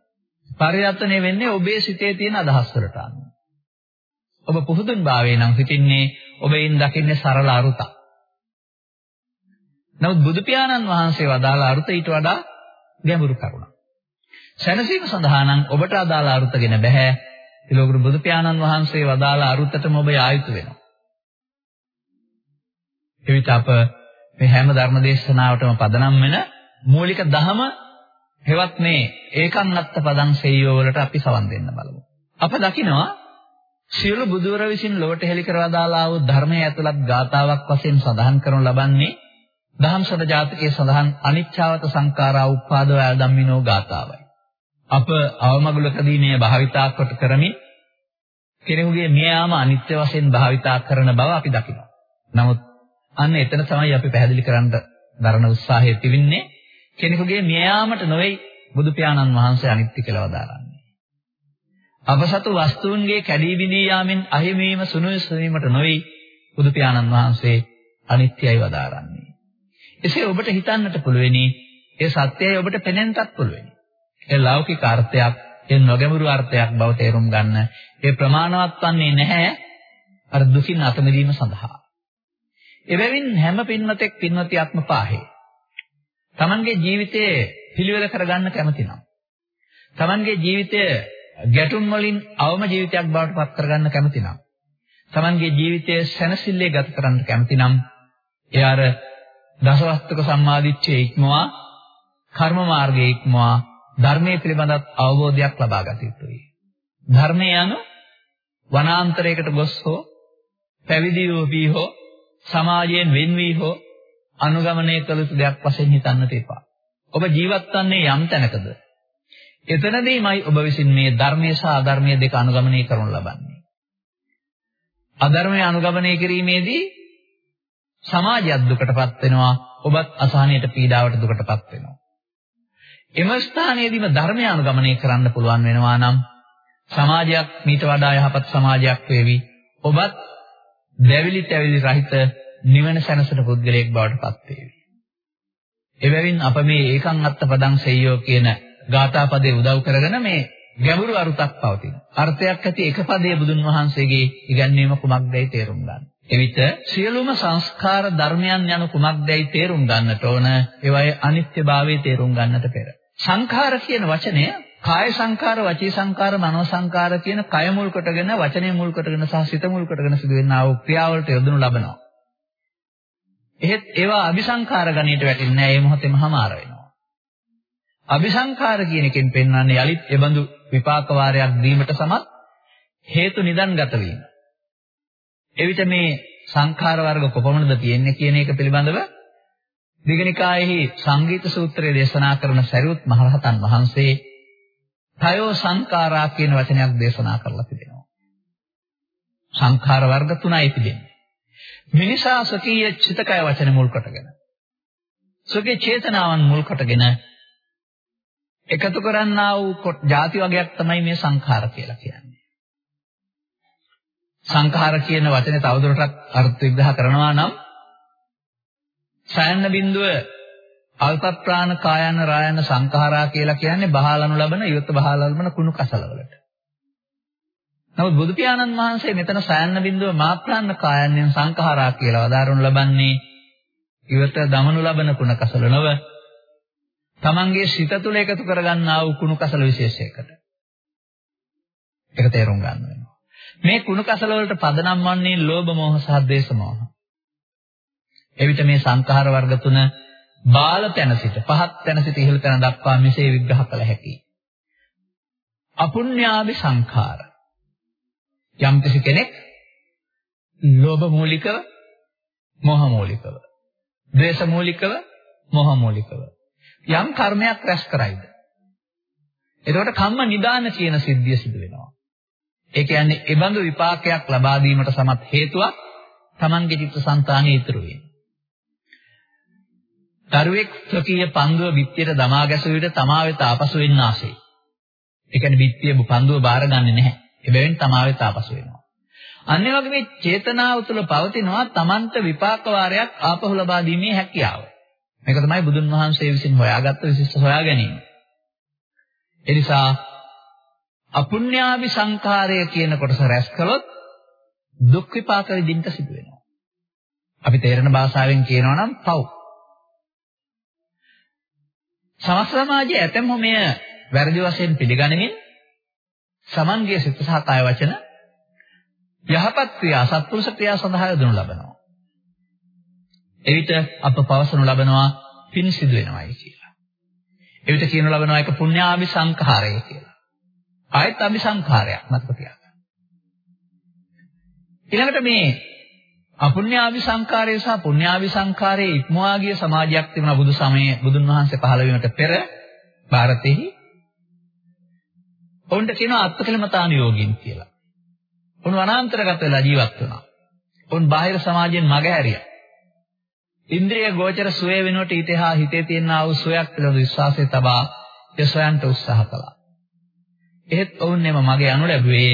පරිවර්තනය වෙන්නේ ඔබේ සිතේ තියෙන අදහස් වලට අනුව. ඔබ පුහුදුන් භාවයේ නම් හිතින්නේ ඔබෙන් දකින්නේ සරල අරුතක්. නමුත් බුදු පියාණන් වහන්සේ වදාළ අරුත ඊට වඩා ගැඹුරු කරුණක්. සැනසීම සඳහා නම් ඔබට අදාළ අරුතගෙන බෑ. ත්‍රිලෝක බුදු පියාණන් වහන්සේ වදාළ අරුතටම ඔබ ආයුතු වෙනවා. එවිට අප මේ හැම ධර්ම දේශනාවටම පදනම් වෙන මූලික ධම හෙවත් මේ ඒකන් අත්ත පදං සෙය්‍යෝ වලට අපි සවන් දෙන්න බලමු. අප දකිනවා සියලු බුදුවර විසින් ලොවට හෙළි කරලා දාලා වූ ධර්මයේ ඇතුළත් ගාතාවක් වශයෙන් සඳහන් කරනු ලබන්නේ දහම්සද ජාතකයේ සඳහන් අනිච්චාවත සංඛාරා උප්පාදව ධම්මිනෝ ගාතාවයි. අප අවමගුලකදී මේ භාවිතා කොට කරමින් කෙනෙකුගේ මියාම අනිත්‍ය වශයෙන් භාවිතා කරන බව අපි දකිනවා. නමුත් අන්න එතන තමයි අපි පැහැදිලි කරන්න දරන උත්සාහය තිබින්නේ කෙනෙකුගේ මියාමට නොවේ බුදු පියාණන් වහන්සේ අනිත්‍ය කියලා වදාරන්නේ. අපසතු වස්තුන්ගේ කැඩී බිඳී යාමෙන් අහිමීම සුනුයි සුවීමට නොවේ බුදු පියාණන් වහන්සේ අනිත්‍යයි වදාරන්නේ. එසේ ඔබට හිතන්නට පුළුවෙනි ඒ සත්‍යය ඔබට පෙනෙන්නත් පුළුවෙනි. ඒ ලෞකික අර්ථයක් ඒ නොගැඹුරු අර්ථයක් බව තේරුම් ගන්න ඒ ප්‍රමාණවත් වන්නේ නැහැ අර දුකින් අත මිදීම සඳහා. එබැවින් හැම පින්වතෙක් පින්වතියක්ම පාහේ. Tamanගේ ජීවිතයේ පිළිවෙල කරගන්න කැමති නම්. Tamanගේ ජීවිතය ගැටුම් වලින් අවම ජීවිතයක් බවට පත් කරගන්න කැමති නම්. Tamanගේ ජීවිතය සැනසille ගත කරන්න කැමති නම් එයාර දසවස්තුක සම්මාදිච්චේ ඉක්මවා කර්ම මාර්ගයේ ඉක්මවා ධර්මයේ පිළිබඳව අවබෝධයක් ලබා ගත යුතුයි. ධර්මය යනු වනාන්තරයකට ගොස් හෝ පැවිදි වූ හෝ සමාජයෙන් වෙන් වී හෝ අනුගමනය කළ යුතු දෙයක් වශයෙන් හිතන්නට එපා. ඔබ ජීවත් වන්නේ යම් තැනකද? එතනදීමයි ඔබ විසින් මේ ධර්මයේ සහ අධර්මයේ දෙක අනුගමනය කරනු ලබන්නේ. අධර්මය අනුගමනය කිරීමේදී සමාජයක් දුකටපත් වෙනවා ඔබත් අසහනයට පීඩාවට දුකටපත් වෙනවා එම ස්ථානයේදීම ධර්මය අනුගමනය කරන්න පුළුවන් වෙනවා නම් සමාජයක් මීට වඩා යහපත් සමාජයක් වේවි ඔබත් දැවිලි තැවිලි රහිත නිවන සැනසෙන පුද්ගලයෙක් බවට පත් වේවි එබැවින් අප මේ ඒකං අත්ත පදං සෙය්‍යෝ කියන ගාථා පදේ උදව් කරගෙන මේ ගැඹුරු අරුතක් පවතින. අර්ථයක් ඇති එක පදයේ බුදුන් වහන්සේගේ ඉගැන්වීම කුමක්දයි තේරුම් ගන්න. එවිට සියලුම සංස්කාර ධර්මයන් යන කුමක්දයි තේරුම් ගන්නට ඕන ඒවායේ අනිත්‍යභාවය තේරුම් ගන්නට පෙර. සංඛාර කියන වචනය කාය සංඛාර, වචී සංඛාර, මනෝ සංඛාර කියන කය මුල් කොටගෙන, වචනය මුල් කොටගෙන සහ සිත මුල් කොටගෙන සිදුවෙනා වූ ක්‍රියාවලට යොදනු ලබනවා. එහෙත් ඒවා අபிසංඛාර ගණයට වැටෙන්නේ නැහැ. ඒ මොහොතේම හමාර වෙනවා. අபிසංඛාර කියන එකෙන් පෙන්වන්නේ යලිත් එබඳු විපාක වාරයක් දීමට සමත් හේතු නිදන්ගත වීම. එවිට මේ සංඛාර වර්ග කොපමණද තියෙන්නේ කියන එක පිළිබඳව දිගනිකායෙහි සංගීත සූත්‍රය දේශනා කරන සරියුත් මහරහතන් වහන්සේ තයෝ සංඛාරා කියන වචනයක් දේශනා කරලා තිබෙනවා. සංඛාර වර්ග තුනයි තිබෙන්නේ. මිනිසා සකීය චිතකය වචන මුල් කොටගෙන සුඛේ චේතනාවන් මුල් කොටගෙන එකතු කරන්නා වූ ಜಾති වර්ගයක් තමයි මේ සංඛාර කියලා කියන්නේ. සංඛාර කියන වචනේ තවදුරටත් අර්ථ විග්‍රහ කරනවා නම් සයන්න බිඳුව අල්ප ප්‍රාණ කායන රායන සංඛාරා කියලා කියන්නේ බහලනු ලබන ඉවත බහලනු ලබන කුණු කසලවලට. නමුත් බුදු පියාණන් වහන්සේ මෙතන සයන්න බිඳුව මාත්‍රාන්න කායන්ෙන් සංඛාරා කියලා වදාරනු ලබන්නේ ඉවත දමනු ලබන කුණ කසල නොව තමන්ගේ සිත තුළ එකතු කරගන්නා වූ කුණු කසල විශේෂයකට. ඒක තේරුම් ගන්න වෙනවා. මේ කුණු කසල වලට පදනම් වන්නේ ලෝභ මෝහ සහ ද්වේෂ මෝහ. එවිට මේ සංඛාර වර්ග තුන බාල තැන සිට පහත් තැන සිට ඉහළ තැන දක්වා මෙසේ විග්‍රහ කළ හැකියි. අපුඤ්ඤාවි සංඛාර. යම් කෙනෙක් ලෝභ මූලිකව මෝහ මූලිකව. ද්වේෂ මූලිකව, මෝහ මූලිකව. යම් කර්මයක් රැස් කරයිද? එතකොට කම්ම නිදාන කියන සිද්ධිය සිදු වෙනවා. ඒ කියන්නේ ඒ බඳු විපාකයක් ලබා දීමට සමත් හේතුවක් Tamange චිත්තසංතානෙ ඉතුරු වෙන. දරුවෙක් ස්වකීය පන්දුව බිත්තියට දමා ගැසුව විට තමා වෙත ආපසු වෙන්න ආසෙයි. ඒ කියන්නේ බිත්තිය පන්දුව බාරගන්නේ නැහැ. එබැවින් තමා වෙත ආපසු වෙනවා. අන්නේ වගේ මේ චේතනාව තුළ පවතිනවා තමන්ට විපාක වාරයක් ආපහු ලබා දීමේ හැකියාව. මේක තමයි බුදුන් වහන්සේ විසින් හොයාගත්ත විශිෂ්ට හොයා ගැනීම. ඒ නිසා අපුඤ්ඤාවි සංඛාරය කියන කොටස රැස් කළොත් දුක් විපාක විඳින්න සිදු වෙනවා. අපි තේරෙන භාෂාවෙන් කියනවා නම් පව්. සමස්ත සමාජයේ ඇතැම් මෙය වැරදි වශයෙන් පිළිගනිමින් සමන්ගේ සිත සහ කාය වචන යහපත් ක්‍රියා සත්පුරුෂ ක්‍රියා සඳහා යොදනු ලබනවා. එවිට අප පවසනු ලබනවා පින් සිදු වෙනවායි කියලා. එවිට කියනු ලබනවා ඒක පුණ්‍යාවි සංඛාරය කියලා. ආයත් අபிසංඛාරයක් මතක තියාගන්න. ඊළඟට මේ අපුණ්‍යාවි සංකාරයේ සහ පුණ්‍යාවි සංකාරයේ ඉක්මවා ගිය සමාජයක් තිබුණා බුදු සමයේ බුදුන් වහන්සේ පහළ වීමට පෙර ಭಾರತෙහි. ඔවුන්ට කියනවා අත්කලමතාන යෝගින් කියලා. ඔවුන් වනාන්තරගත වෙලා ජීවත් වුණා. ඔවුන් බාහිර සමාජයෙන් මගහැරියා. ඉන්ද්‍රිය ගෝචර සුවේ වෙනුවට ඊතහා හිතේ තියෙන ආ වූ සුවයක් පිළිබඳ විශ්වාසය තබා ඒ සොයන්ට උත්සාහ කළා. එහෙත් ඔවුන් එම මගේ අනු ලැබුවේ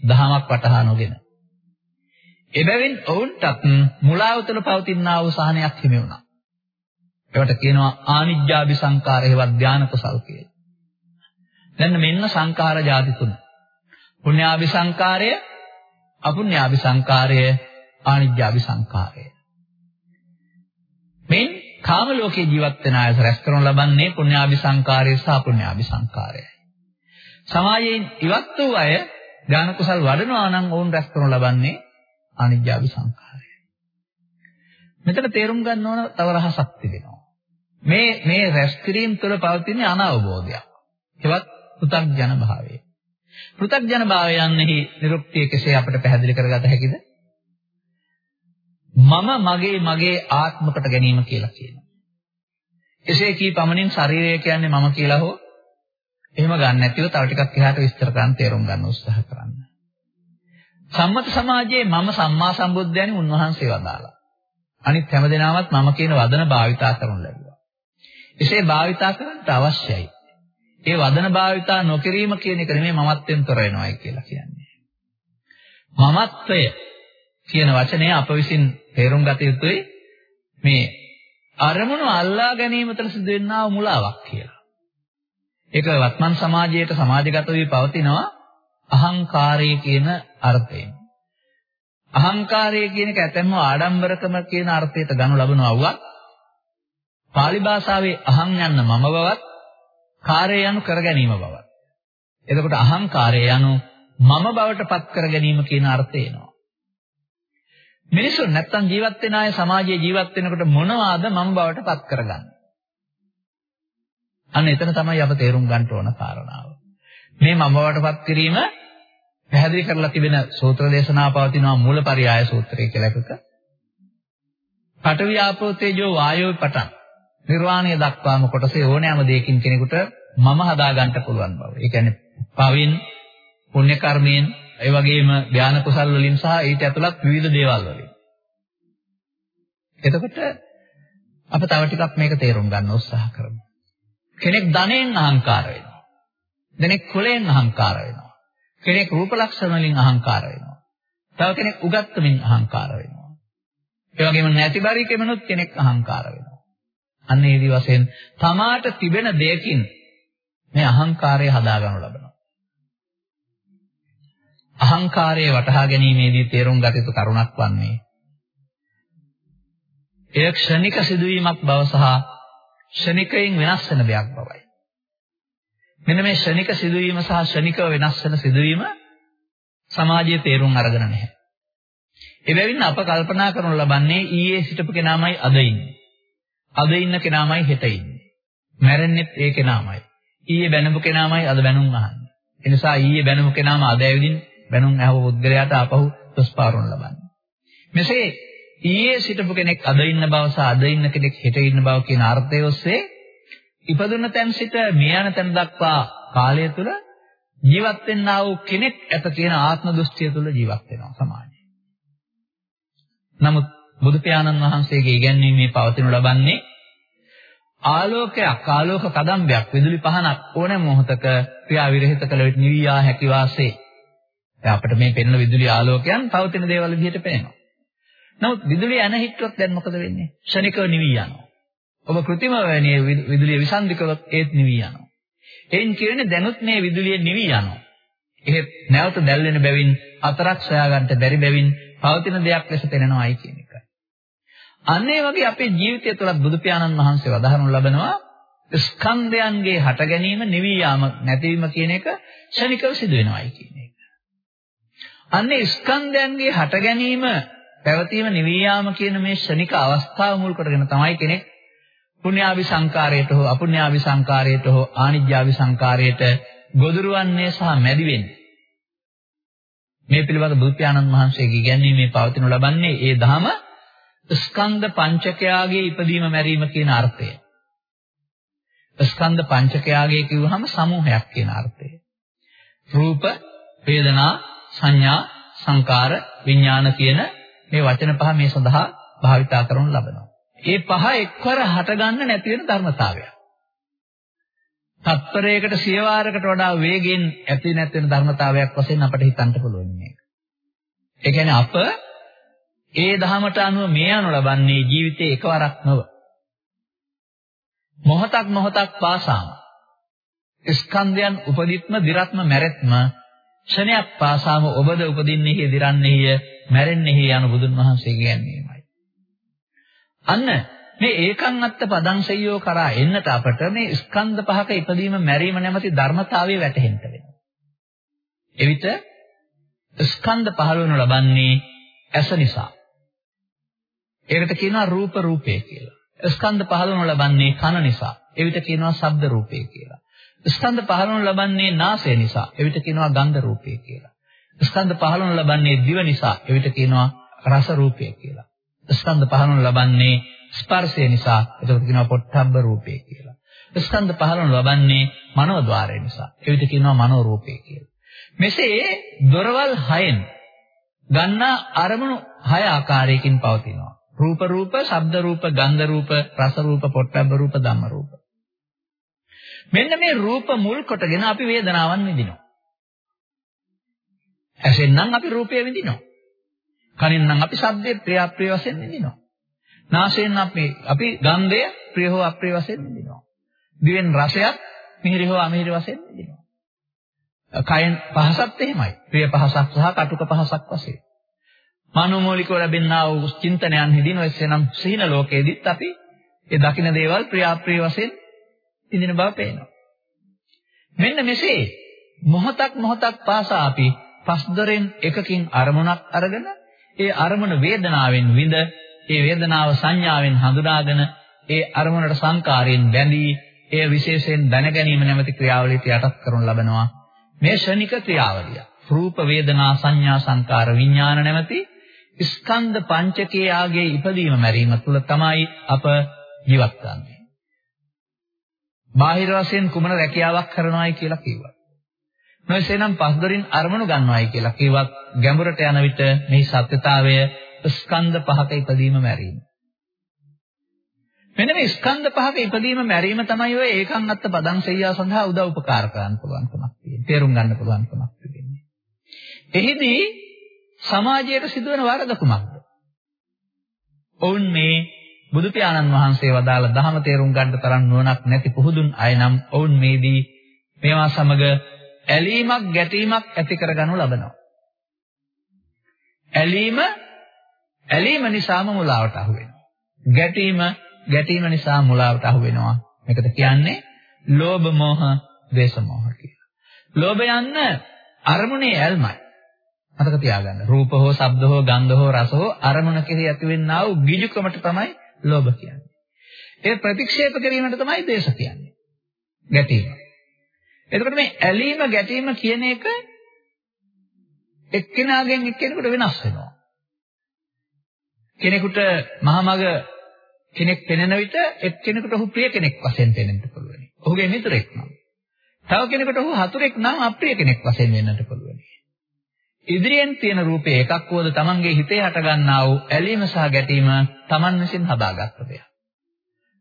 දහමක් වටහා නොගෙන. එබැවින් ඔවුන්ටත් මුලාව තුළ පවතිනා වූ සහනයක් හිමි වුණා. ඒවට කියනවා ආනිජ්ජාභි සංකාර හේවත් ධාන කුසල් කියලා. දැන් මෙන්න සංකාර જાති තුන. පුඤ්ඤාභි සංකාරය, අපුඤ්ඤාභි සංකාරය, ආනිජ්ජාභි සංකාරය. මෙන් කාම ලෝකේ ජීවත් වෙන අය රැස් කරනු ලබන්නේ පුඤ්ඤාභි සංකාරය සහ අපුඤ්ඤාභි සංකාරයයි. සමාජයෙන් ඉවත් වූ අය ඥාන කුසල් වඩනවා නම් ඔවුන් රැස් කරනු ලබන්නේ අනිජ්ජාවි සංඛාරය. මෙතන තේරුම් ගන්න ඕන තව රහසක් තිබෙනවා. මේ මේ රැස් කිරීම තුළ පවතින අනවබෝධයක්. ඒවත් පෘථග්ජන භාවය. පෘථග්ජන භාවයන්ෙහි නිරුක්තිය කෙසේ අපිට පැහැදිලි කරගත හැකිද? මම මගේ මගේ ආත්මකට ගැනීම කියලා කියනවා. එසේ කී පමණින් ශරීරය කියන්නේ මම කියලා හෝ එහෙම ගන්න නැතිව තව ටිකක් එහාට විස්තර කරන්න තේරුම් ගන්න උත්සාහ කරන්න. සම්මත සමාජයේ මම සම්මා සම්බුද්ධයනි උන්වහන්සේ වදාලා. අනිත් හැමදෙනාමත් මම කියන වදන භාවිතා කරනු ලැබුවා. එසේ භාවිතා කරන්නට අවශ්‍යයි. ඒ වදන භාවිතා නොකිරීම කියන එක නෙමෙයි මමත්වෙන් තොර වෙනවයි කියලා කියන්නේ. මමත්වය කියන වචනය අප විසින් තේරුම් ගත යුතුයි මේ අරමුණු අල්ලා ගැනීමතර සිදුවෙනා මුලාවක් කියලා. ඒක වත්මන් සමාජයට සමාජගත වී පවතිනවා අහංකාරය කියන අර්ථයෙන්. අහංකාරය කියන එක ඇතැම්ම ආඩම්බරකම කියන අර්ථයට ගනු ලබනවා වුවත් පාලි භාෂාවේ අහං යන්න මම බවත් කාර්යය යනු කර ගැනීම බවත්. එතකොට අහංකාරය යනු මම බවට පත් කර ගැනීම කියන අර්ථය එනවා. මිනිසුන් නැත්තම් ජීවත් වෙන අය සමාජයේ ජීවත් වෙනකොට මොනවාද මම බවට පත් කරගන්නේ? අන්න එතන තමයි අප තේරුම් ගන්න ඕන කාරණාව. මේ මම වටපත් කිරීම පැහැදිලි කරලා තිබෙන සූත්‍ර දේශනා පවතිනවා මූලපරියාය සූත්‍රය කියලා එකක. පඨවි ආපෝ තේජෝ වායෝ පටන් නිර්වාණය දක්වාම කොටසේ ඕනෑම දෙයකින් කෙනෙකුට මම හදා ගන්න පුළුවන් බව. ඒ කියන්නේ පවින් පුණ්‍ය කර්මයෙන් ඒ වගේම ධාන කුසල් වලින් සහ ඊට ඇතුළත් විවිධ දේවල් වලින්. එතකොට අප තව ටිකක් මේක තේරුම් ගන්න උත්සාහ කරමු. කෙනෙක් ධනෙන් අහංකාර වෙනවා. කෙනෙක් කුලයෙන් අහංකාර වෙනවා. කෙනෙක් රූප ලක්ෂණ වලින් අහංකාර වෙනවා. තව කෙනෙක් උගත්කමින් අහංකාර වෙනවා. ඒ වගේම නැති බරිකෙමනොත් කෙනෙක් අහංකාර වෙනවා. අන්න ඒ දි වශයෙන් තමාට තිබෙන දෙයකින් මේ අහංකාරය හදාගනු ලබනවා. අහංකාරය වටහා ගැනීමේදී තේරුම් ගත යුතු කරුණක් වන්නේ එය ක්ෂණික සිදුවීමක් බව සහ ක්ෂණිකයෙන් වෙනස් වෙන දෙයක් බවයි. මෙන්න මේ ක්ෂණික සිදුවීම සහ ක්ෂණිකව වෙනස් වෙන සිදුවීම සමාජයේ තේරුම් අරගෙන නැහැ. එබැවින් අප කල්පනා කරනු ලබන්නේ ඊයේ සිටපු කෙනාමයි අද ඉන්නේ. අද ඉන්න කෙනාමයි හෙට ඉන්නේ. මැරෙන්නෙත් ඒ කෙනාමයි. ඊයේ බැනපු කෙනාමයි අද බැනුම් අහන්නේ. ඒ නිසා ඊයේ බැනපු කෙනාම අද ඇවිදින් බැනුම් අහව පුද්ගලයාට ආපහු දොස් පාරවන ලබන්නේ. මෙසේ ඊයේ සිටපු කෙනෙක් අද ඉන්න බව සහ අද ඉන්න කෙනෙක් හෙට ඉන්න බව කියන අර්ථය ඔස්සේ ඉපදුන තැන් සිට මිය යන තැන දක්වා කාලය තුල ජීවත් වෙන්නා වූ කෙනෙක් ඇත කියන ආත්ම දෘෂ්ටිය තුල ජීවත් වෙනවා සමාජය. නමුත් බුදු පියාණන් වහන්සේගේ ඉගැන්වීමේ පවතිනු ලබන්නේ ආලෝකයක් ආලෝක කදම්බයක් විදුලි පහනක් ඕනෑම මොහොතක ක්‍රියා විරහිත කළ විට නිවියා හැකි වාසේ. දැන් අපිට මේ පෙනෙන විදුලි ආලෝකයන් පවතින දේවල් විදිහට පේනවා. නමුත් විදුලිය යන හිටුවක් දැන් මොකද වෙන්නේ? ක්ෂණිකව නිවි යනවා. ඔබ કૃතිම වැනිය විදුලිය විසන්ධි කළොත් ඒත් නිවි යනවා. එයින් කියන්නේ දැනුත් මේ විදුලිය නිවි යනවා. එහෙත් නැවත දැල් වෙන බැවින් අතරක් සොයා ගන්නට බැරි බැවින් පවතින දෙයක් ලෙස පෙනෙනවායි කියන එකයි. අන්න ඒ වගේ අපේ ජීවිතය තුළ බුදු පියාණන් වහන්සේ වදාහනු ලබනවා ස්කන්ධයන්ගේ හට ගැනීම නිවි යාම නැතිවීම කියන එක ශනිකව සිදු වෙනවායි කියන එක. අන්නේ ස්කන්ධයන්ගේ හට ගැනීම පැවතීම නිවි යාම කියන මේ ශනික අවස්ථාව මුල් කොටගෙන තමයි කෙනෙක් පුණ්‍යාවි සංකාරයට හෝ අපුණ්‍යාවි සංකාරයට හෝ ආනිජ්ජාවි සංකාරයට ගොදුරවන්නේ සහ මැදි වෙන්නේ. මේ පිළිබඳ බුදු පියාණන් වහන්සේගේ ඉගැන්වීමේ පවතිනු ලබන්නේ ඒ ධම ස්කන්ධ පංචකයාගේ ඉපදීම මැරීම කියන අර්ථය. ස්කන්ධ පංචකයාගේ කිව්වහම සමූහයක් කියන අර්ථය. රූප, වේදනා, සංඥා, සංකාර, විඥාන කියන මේ වචන පහ මේ සඳහා භාවිතා කරනු ලබනවා. ඒ පහ එක්වර හටගන්න නැති වෙන ධර්මතාවයක්. තත්පරයකට සිය වාරයකට වඩා වේගෙන් ඇති නැති වෙන ධර්මතාවයක් වශයෙන් අපිට හිතන්න පුළුවන් මේක. ඒ කියන්නේ අප ඒ ධහමට අනුව මේ අනු ලබන්නේ ජීවිතේ එකවරක් නොව. මොහොතක් මොහොතක් පාසාම ස්කන්ධයන් උපදිත්ම දිරත්ම මැරෙත්ම ක්ෂණයක් පාසාම ඔබද උපදින්නේහි දිරන්නේහි මැරෙන්නේහි යන බුදුන් වහන්සේ කියන්නේමයි. අන්න මේ ඒකං අත්ත පදං සෙය්‍යෝ කරා එන්නට අපට මේ ස්කන්ධ පහක ඉදීම මැරීම නැමැති ධර්මතාවය වැටහෙන්න වෙනවා. එවිට ස්කන්ධ පහළ වෙනු ලබන්නේ ඇස නිසා. ඒකට කියනවා රූප රූපය කියලා. ස්කන්ධ පහළවනු ලබන්නේ කන නිසා. එවිට කියනවා ශබ්ද රූපය කියලා. ස්කන්ධ පහළවනු ලබන්නේ නාසය නිසා. එවිට කියනවා ගන්ධ රූපය කියලා. ස්කන්ධ පහළවනු ලබන්නේ දිව නිසා. එවිට කියනවා රස රූපය කියලා. ස්කන්ධ පහළවනු ලබන්නේ ස්පර්ශය නිසා. එතකොට කියනවා පොට්ටබ්බ රූපය කියලා. ස්කන්ධ පහළවනු ලබන්නේ මනෝද්වාරය නිසා. එවිට කියනවා මනෝ රූපය කියලා. මෙසේ දොරවල් හයෙන් ගන්නා අරමුණු හය ආකාරයකින් පවතිනවා. රූප රූප, ශබ්ද රූප, ගන්ධ රූප, රස රූප, පොට්ටබ්බ රූප, ධම්ම රූප. මෙන්න මේ රූප මුල් කොටගෙන අපි වේදනාවන් විඳිනවා. ඇසෙන් නම් අපි රූපය විඳිනවා. කනෙන් නම් අපි ශබ්දේ ප්‍රිය අප්‍රිය වශයෙන් විඳිනවා. නාසයෙන් අපි අපි ගන්ධය ප්‍රිය හෝ අප්‍රිය වශයෙන් විඳිනවා. දිවෙන් රසයත් මිහිරි හෝ අමිහිරි වශයෙන් විඳිනවා. කයෙන් පහසත් එහෙමයි. ප්‍රිය පහසක් සහ කටුක පහසක් වශයෙන්. මනෝමූලිකව ලැබෙනා වූ චින්තනයන් හිදින එසේනම් සිහින ලෝකයේදීත් අපි ඒ දකින්න දේවල් ප්‍රියාප්‍රිය වශයෙන් ඉඳින බව පේනවා. මෙන්න මෙසේ මොහොතක් මොහොතක් පාසා අපි පස්දරෙන් එකකින් අරමුණක් අරගෙන ඒ අරමුණ වේදනාවෙන් විඳ ඒ වේදනාව සංඥාවෙන් හඳුනාගෙන ඒ අරමුණට සංකාරයෙන් බැඳී ඒ විශේෂයෙන් දැන ගැනීම නැමැති ක්‍රියාවලියට යටත් කරනු ලබනවා මේ ශනික ක්‍රියාවලිය. රූප වේදනා සංඥා සංකාර විඥාන නැමැති ස්කන්ධ පංචකයේ ආගේ ඉපදීම මැරීම තුල තමයි අප ජීවත් වන්නේ. බාහිර වශයෙන් කුමන රැකියාවක් කරනවායි කියලා කිව්වා. නොයසේනම් පස්දරින් අරමුණු ගන්නවායි කියලා කිව්වත් ගැඹුරට යන විට මේ සත්‍යතාවය ස්කන්ධ පහක ඉපදීම මැරීම. මෙන්න මේ ස්කන්ධ පහක ඉපදීම මැරීම තමයි ඔය ඒකං අත්ත පදං සෙයියා සඳහා උදව් උපකාර කරන්න පුළුවන්කමක් තියෙන්නේ. තේරුම් ගන්න පුළුවන්කමක් තියෙන්නේ. එහිදී සමාජයට සිදුවන වරද කුමක්ද? ඔවුන් මේ බුදු පියාණන් වහන්සේ වදාළ ධහම තේරුම් ගන්න තරම් නුවණක් නැති පුහුදුන් අය නම් ඔවුන් මේදී මේවා සමග ඇලීමක් ගැටීමක් ඇති කරගනු ලබනවා. ඇලීම ඇලීම නිසාම මුලාවට අහු වෙනවා. ගැටීම ගැටීම නිසා මුලාවට අහු වෙනවා. මේකට කියන්නේ ලෝභ මෝහ, ද්වේෂ මෝහ කියලා. ලෝභ යන්න අරමුණේ ඇල්මයි. මතක තියාගන්න. රූප හෝ, ශබ්ද හෝ, ගන්ධ හෝ, රස හෝ අරමුණ කෙරෙහි ඇතිවෙනා වූ ගිජුකමට තමයි ලෝභ කියන්නේ. ඒ ප්‍රතික්ෂේප කිරීමට තමයි දේශ කියන්නේ. ගැටීම. එතකොට මේ ඇලීම ගැටීම කියන එක එක්කෙනාගෙන් එක්කෙනෙකුට වෙනස් වෙනවා. කෙනෙකුට මහමග කෙනෙක් පෙනෙන විට එක්කෙනෙකුට ඔහු ප්‍රිය කෙනෙක් වශයෙන් පෙනෙන්න පුළුවන්. ඔහුගේ මිතුරෙක් නම්. තව කෙනෙකුට ඔහු හතුරෙක් නම් අප්‍රිය කෙනෙක් වශයෙන් වෙන්නට පුළුවන්. ඉදිරියෙන් තියෙන රූපේ එකක් වුවද Tamanගේ හිතේ හටගන්නා වූ ඇලීම සහ ගැටීම Taman විසින් හදාගත්ත දෙයක්.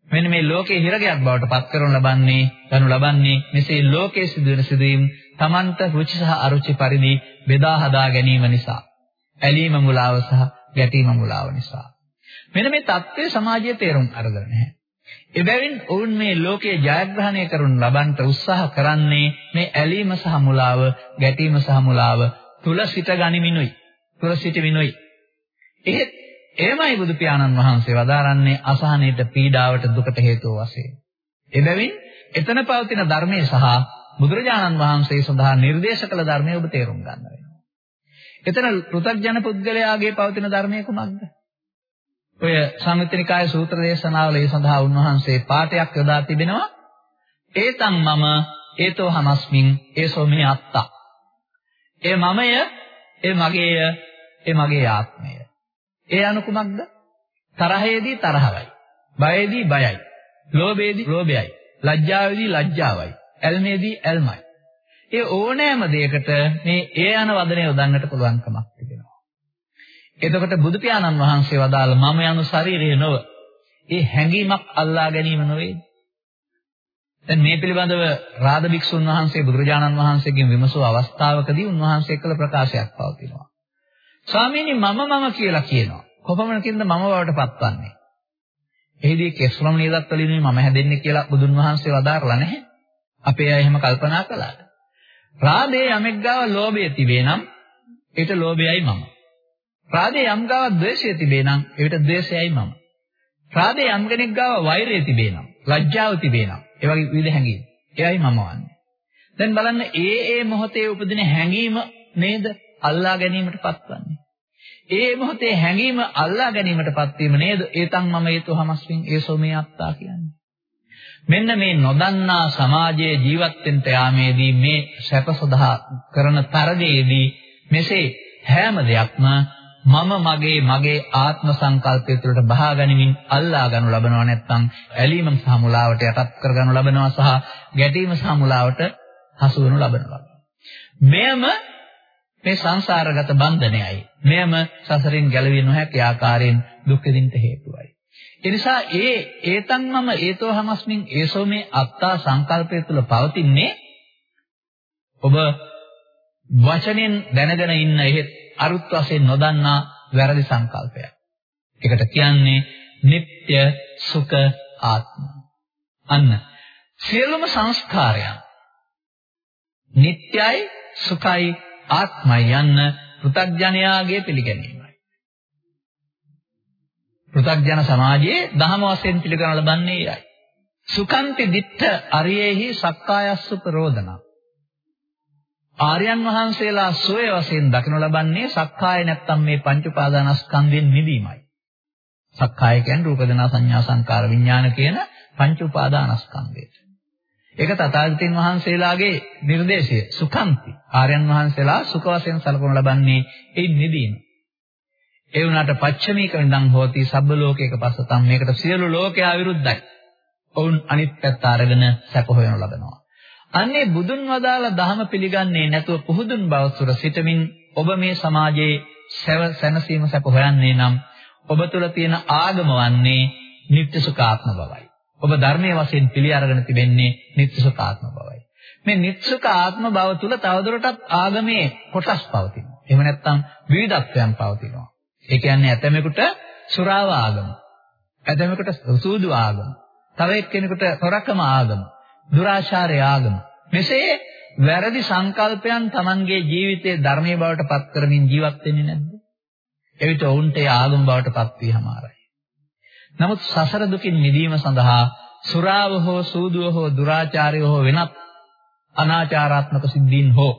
මෙන්න මේ ලෝකේ හිරගයක් බවට පත් කරනු ලබන්නේ, ගනු ලබන්නේ මෙසේ ලෝකයේ සිදුවෙන සිදුවීම් Tamanට රුචි සහ අරුචි පරිදි බෙදා හදා ගැනීම නිසා. ඇලීම මුලාව සහ ගැටීම මුලාව නිසා. මෙන්න මේ தත්ත්වය සමාජයේ තේරුම් අරගෙන නැහැ. එබැවින් ඔවුන් මේ ලෝකයේ ජයග්‍රහණය කරනු ලබන්ට උත්සාහ කරන්නේ මේ ඇලීම සහ මුලාව, ගැටීම සහ මුලාව තුල සිට ගනිමිනුයි. තුල සිටමිනුයි. එහෙත් එයමයි බුදු පියාණන් වහන්සේ වදාරන්නේ අසහනයට, පීඩාවට, දුකට හේතුව වශයෙන්. එබැවින් එතන පවතින ධර්මයේ සහ බුදුරජාණන් වහන්සේ සඳහා නිර්දේශ කළ ධර්මයේ ඔබ තේරුම් ගන්න වෙනවා. එතන පෘථග්ජන පුද්ගලයාගේ පවතින ධර්මයේ කුමක්ද? ඔය සංයුත්තිනිකායේ සූත්‍ර දේශනාවල ඒ සඳහා උන්වහන්සේ පාඩයක් යොදා තිබෙනවා. ඒතං මම ඒතෝ හමස්මින් ඒසෝ මේ අත්තා. ඒ මමය, ඒ මගේය, ඒ මගේ ආත්මය. ඒ අනු කුමක්ද? තරහයේදී තරහවයි. බයේදී බයයි. ලෝභයේදී ලෝභයයි. ලැජ්ජාවේදී ලැජ්ජාවයි. ඇල්මේදී ඇල්මයි. ඒ ඕනෑම දෙයකට මේ ඒ යන වදනය යොදන්නට පුළුවන්කමක් තිබෙනවා. එතකොට බුදු පියාණන් වහන්සේ වදාළ මම යනු ශරීරය නොව ඒ හැඟීමක් අල්ලා ගැනීම නොවේද? දැන් මේ පිළිබඳව රාද භික්ෂුන් වහන්සේ බුදුරජාණන් වහන්සේගෙන් විමසූ අවස්ථාවකදී උන්වහන්සේ කළ ප්‍රකාශයක් පවතිනවා. ස්වාමීනි මම මම කියලා කියනවා. කොපමණකින්ද මම බවට පත්වන්නේ? එහිදී කෙස්ලම් නියදත් වලින් මම හැදෙන්නේ කියලා බුදුන් වහන්සේ වදාරලා නැහැ. අපේ අය එහෙම කල්පනා කළාද? රාදේ යමෙක් ගාව ලෝභය තිබේ නම් ඒට ලෝභයයි මම. රාදේ යම් ගාව ද්වේෂය තිබේ නම් ඒට ද්වේෂයයි මම. රාදේ යම් කෙනෙක් ගාව වෛරය තිබේ නම් ලැජ්ජාව තිබේ නම් ඒ වගේ විවිධ හැඟීම්. එයයි මම වන්නේ. දැන් බලන්න ඒ ඒ මොහොතේ උපදින හැඟීම නේද අල්ලා ගැනීමට පත්වන්නේ. ඒ මොහොතේ හැඟීම අල්ලා ගැනීමට පත්වීම නේද ඒතන් මම ඒතෝ හමස්වින් ඒසෝ මේ අත්තා කියන්නේ. මෙන්න මේ නොදන්නා සමාජයේ ජීවත් වෙන්න යාමේදී මේ සැප සදා කරන තරගයේදී මෙසේ හැම දෙයක්ම මම මගේ මගේ ආත්ම සංකල්පය තුළට බහා ගනිමින් අල්ලා ගනු ලබනවා නැත්නම් ඇලීම සහ මුලාවට යටත් කර ගනු ලබනවා සහ ගැටීම සහ මුලාවට හසු වෙනු ලබනවා. මෙයම මේ සංසාරගත බන්ධනයයි. මෙයම සසරින් ගැලවිය නොහැකි ආකාරයෙන් දුක් විඳින්න හේතුවයි. ඒ නිසා ඒ ඒතන් මම ඒතෝ හමස්මින් ඒසෝ මේ අත්තා සංකල්පය තුළ පවතින්නේ ඔබ වචනෙන් දැනගෙන ඉන්න එහෙත් අරුත් වශයෙන් නොදන්නා වැරදි සංකල්පයක්. ඒකට කියන්නේ නিত্য සුඛ ආත්ම. අන්න සියලුම සංස්කාරයන් නිට්ටයයි සුඛයි ආත්මයි යන්න පෘථග්ජනයාගේ පිළිගැනීමයි. පෘථග්ජන සමාජයේ දහම වශයෙන් පිළිගනු ලබන්නේ එයයි. සුඛන්ති දිත්ත අරියේහි සක්කායස්ස ප්‍රෝධන. ආර්යයන් වහන්සේලා සෝය වශයෙන් දකිනු ලබන්නේ සක්කාය නැත්තම් මේ පංච උපාදානස්කන්ධයෙන් මිදීමයි. සක්කාය කියන්නේ රූප දනා සංඥා සංකාර විඥාන කියන පංච උපාදානස්කන්ධයට. ඒක තථාගතයන් වහන්සේලාගේ නිර්දේශය සුඛන්ති. ආර්යයන් වහන්සේලා සුඛ වශයෙන් සලකනු ලබන්නේ ඒ නිදීම. ඒ වුණාට පච්චමීක විඳන් හෝති සබ්බ ලෝකයක පස්සතම් මේකට සියලු ලෝකයා විරුද්ධයි. ඔවුන් අනිත් පැත්ත අරගෙන සැප හොයනු ලබනවා. අන්නේ බුදුන් වදාළ ධහම පිළිගන්නේ නැතුව පුහුදුන් බව තුර සිටමින් ඔබ මේ සමාජයේ සැනසීම සැප හොයන්නේ නම් ඔබ තුළ තියෙන ආගම වන්නේ නිත්‍ය සුඛාත්ම බවයි. ඔබ ධර්මයේ වශයෙන් පිළි අරගෙන තිබෙන්නේ නිත්‍යසුඛ ආත්ම බවයි. මේ නිත්‍යසුඛ ආත්ම බව තුල තවදුරටත් ආගමේ කොටස් පවතිනවා. එහෙම නැත්නම් විවිධත්වයන් පවතිනවා. ඒ කියන්නේ ඇතමෙකුට සුරාව ආගම. ඇතමෙකුට සූදු ආගම. තව එක්කෙනෙකුට හොරකම ආගම. දුරාචාරය ආගම. මෙසේ වැරදි සංකල්පයන් Tamanගේ ජීවිතයේ ධර්මයේ බවට පත් කරමින් ජීවත් වෙන්නේ නැද්ද? එවිට ඔවුන්ට ඒ ආගම බවට පත් වීමාරයි. නමුත් සසර දුකින් මිදීම සඳහා සුරාව හෝ සූදුව හෝ දුරාචාරය හෝ වෙනත් අනාචාරාත්මක සිද්ධීන් හෝ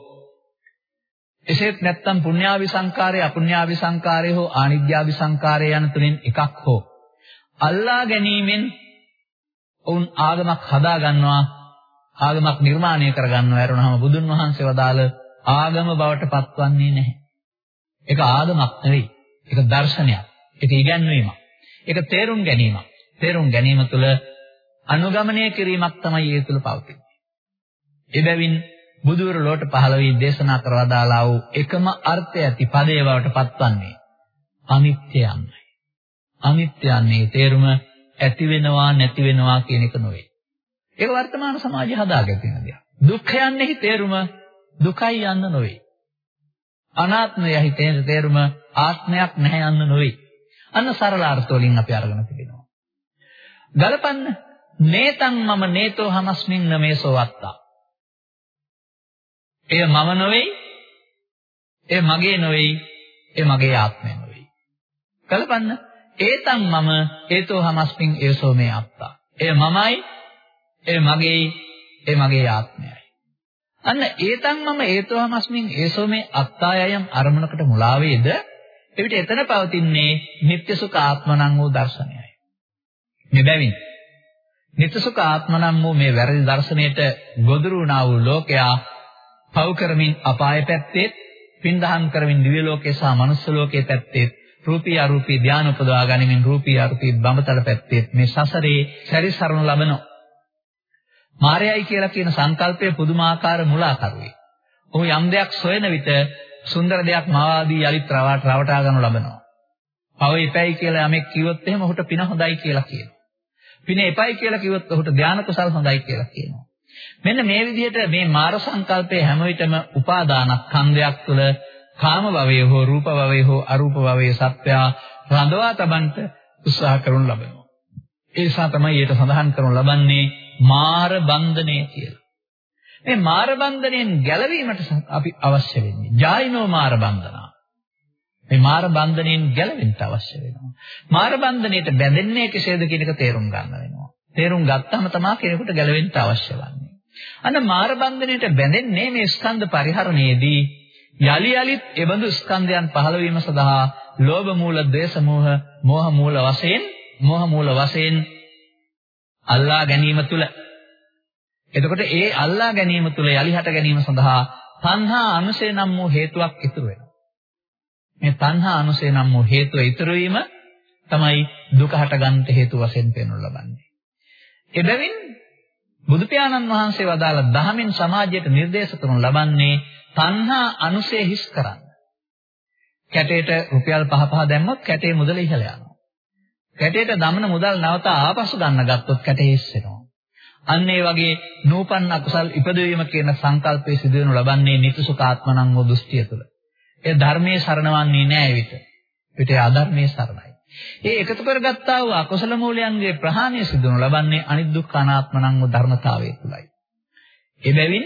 එසේත් නැත්නම් පුණ්‍යාවි සංකාරය අපුණ්‍යාවි සංකාරය හෝ ආනිද්‍යාවි සංකාරය යන තුනෙන් එකක් හෝ අල්ලා ගැනීමෙන් ඔවුන් ආගමක් හදා ගන්නවා ආගමක් නිර්මාණය කර ගන්නවා එරුණාම බුදුන් වහන්සේ වදාළ ආගම බවට පත්වන්නේ නැහැ. ඒක ආගමක් නෙවෙයි. ඒක දර්ශනයක්. ඒක ඉගැන්වීමක්. ඒක තේරුම් ගැනීමක්. තේරුම් ගැනීම තුළ අනුගමනය කිරීමක් තමයි ඒ තුළ පවතින්නේ. එබැවින් බුදුවරු ලෝට පහළ වී දේශනා කරවදාලා වූ එකම අර්ථය ඇති පදේ බවට පත්වන්නේ අනිත්‍යයන්යි. අනිත්‍යයන්ගේ තේරුම ඇති වෙනවා නැති වෙනවා කියන එක නොවේ. ඒක වර්තමාන සමාජය හදාගෙන තියෙන දෙයක්. දුක්ඛයන්ෙහි තේරුම දුකයි යන්න නොවේ. අනාත්මයයි තේන තේරුම ආත්මයක් නැහැ යන්න නොවේ. අන්න සරල අර්ථ වලින් අපි අරගෙන තිබෙනවා. ගලපන්න නේතං මම නේතෝ හමස්මින් නමේසෝ වත්තා. එය මම නොවේ. එය මගේ නොවේ. එය මගේ ආත්මය නොවේ. ගලපන්න ඒතං මම හේතෝ හමස්මින් ඒසෝ මේ අත්තා. එය මමයි. එය මගේ. එය මගේ ආත්මයයි. අන්න ඒතං මම හේතෝ හමස්මින් ඒසෝ මේ අත්තායයම් අරමුණකට මුලා වේද එවිට එතන පවතින්නේ නිත්‍ය සුඛ ආත්මනම් වූ දර්ශනයයි. මෙබැවින් නිත්‍ය සුඛ ආත්මනම් වූ මේ වැරදි දර්ශනයට ගොදුරු වුණා වූ ලෝකයා පව් කරමින් අපාය පැත්තේ පින්දහම් කරමින් දිව්‍ය ලෝකේ සහ මනුස්ස ලෝකේ පැත්තේ රූපී අරූපී ධානය උපදවා ගනිමින් රූපී අරූපී බඹතල පැත්තේ මේ සසරේ සැරිසරන ලබනවා. මායයි කියලා කියන සංකල්පය පුදුමාකාර මුලාකරුවේ. ඔහු යම් දෙයක් සොයන විට සුන්දර දෙයක් මාවාදී යලිත් රවට රවටා ගන්නු ලබනවා. පව එපයි කියලා යමෙක් කිව්වොත් එහෙම ඔහුට පින හොඳයි කියලා කියනවා. පින එපයි කියලා කිව්වොත් ඔහුට ධානය කුසල් හොඳයි කියලා කියනවා. මෙන්න මේ විදිහට මේ මාර සංකල්පයේ හැම විටම උපාදානස්කන්ධයක් තුළ කාම භවයේ හෝ රූප භවයේ හෝ අරූප භවයේ සත්‍යා රඳවා තබන්ට උත්සාහ කරනු ලබනවා. ඒ නිසා තමයි ඊට සඳහන් කරනු ලබන්නේ මාර බන්ධනය කියලා. මේ මාර බන්ධනයෙන් ගැලවීමට අපි අවශ්‍ය වෙන්නේ. ජායිනෝ මාර බන්ධනා. මේ මාර බන්ධනයෙන් ගැලවෙන්න අවශ්‍ය වෙනවා. මාර බන්ධනයට බැඳෙන්නේ කෙසේද කියන එක තේරුම් ගන්න වෙනවා. තේරුම් ගත්තම තමයි කෙනෙකුට ගැලවෙන්න අවශ්‍ය වන්නේ. අන්න මාර බන්ධනයට බැඳෙන්නේ මේ ස්කන්ධ පරිහරණයේදී යලි යලිත් එබඳු ස්කන්ධයන් පහළ වීම සඳහා ලෝභ මූල, ද්වේෂ මූල, මෝහ මූල වශයෙන්, මෝහ මූල වශයෙන් අල්ලා ගැනීම තුල එතකොට ඒ අල්ලා ගැනීම තුල යලි හට ගැනීම සඳහා තණ්හා අනුසය නම් වූ හේතුවක් ඉතුරු වෙනවා. මේ තණ්හා අනුසය නම් වූ හේතුව ඉතුරු වීම තමයි දුක හටගන්නට හේතු වශයෙන් පෙන්වනු ලබන්නේ. එබැවින් බුදු පියාණන් වහන්සේ වදාළ දහමින් සමාජයට නිර්දේශ කරනු ලබන්නේ තණ්හා අනුසය හිස් කරන්න. කැටේට රුපියල් 5 5 දැම්මොත් කැටේ මුදල ඉහළ යනවා. කැටේට දමන මුදල් නැවත ආපසු ගන්න ගත්තොත් කැටේ හිස් වෙනවා. අන්න ඒ වගේ නූපන්න අකුසල් ඉපදවීම කියන සංකල්පයේ සිදුවෙනු ලබන්නේ නිතිසුකාත්මනං වූ දෘෂ්ටිය තුළ. ඒ ධර්මයේ සරණවන්නේ නැහැ විත. පිට අධර්මයේ සරණයි. ඒ එකතු කරගත්තා වූ අකුසල මූලයන්ගේ ප්‍රහාණය සිදුවනු ලබන්නේ අනිදුක්ඛ අනාත්මනං වූ ධර්මතාවය තුළයි. එබැවින්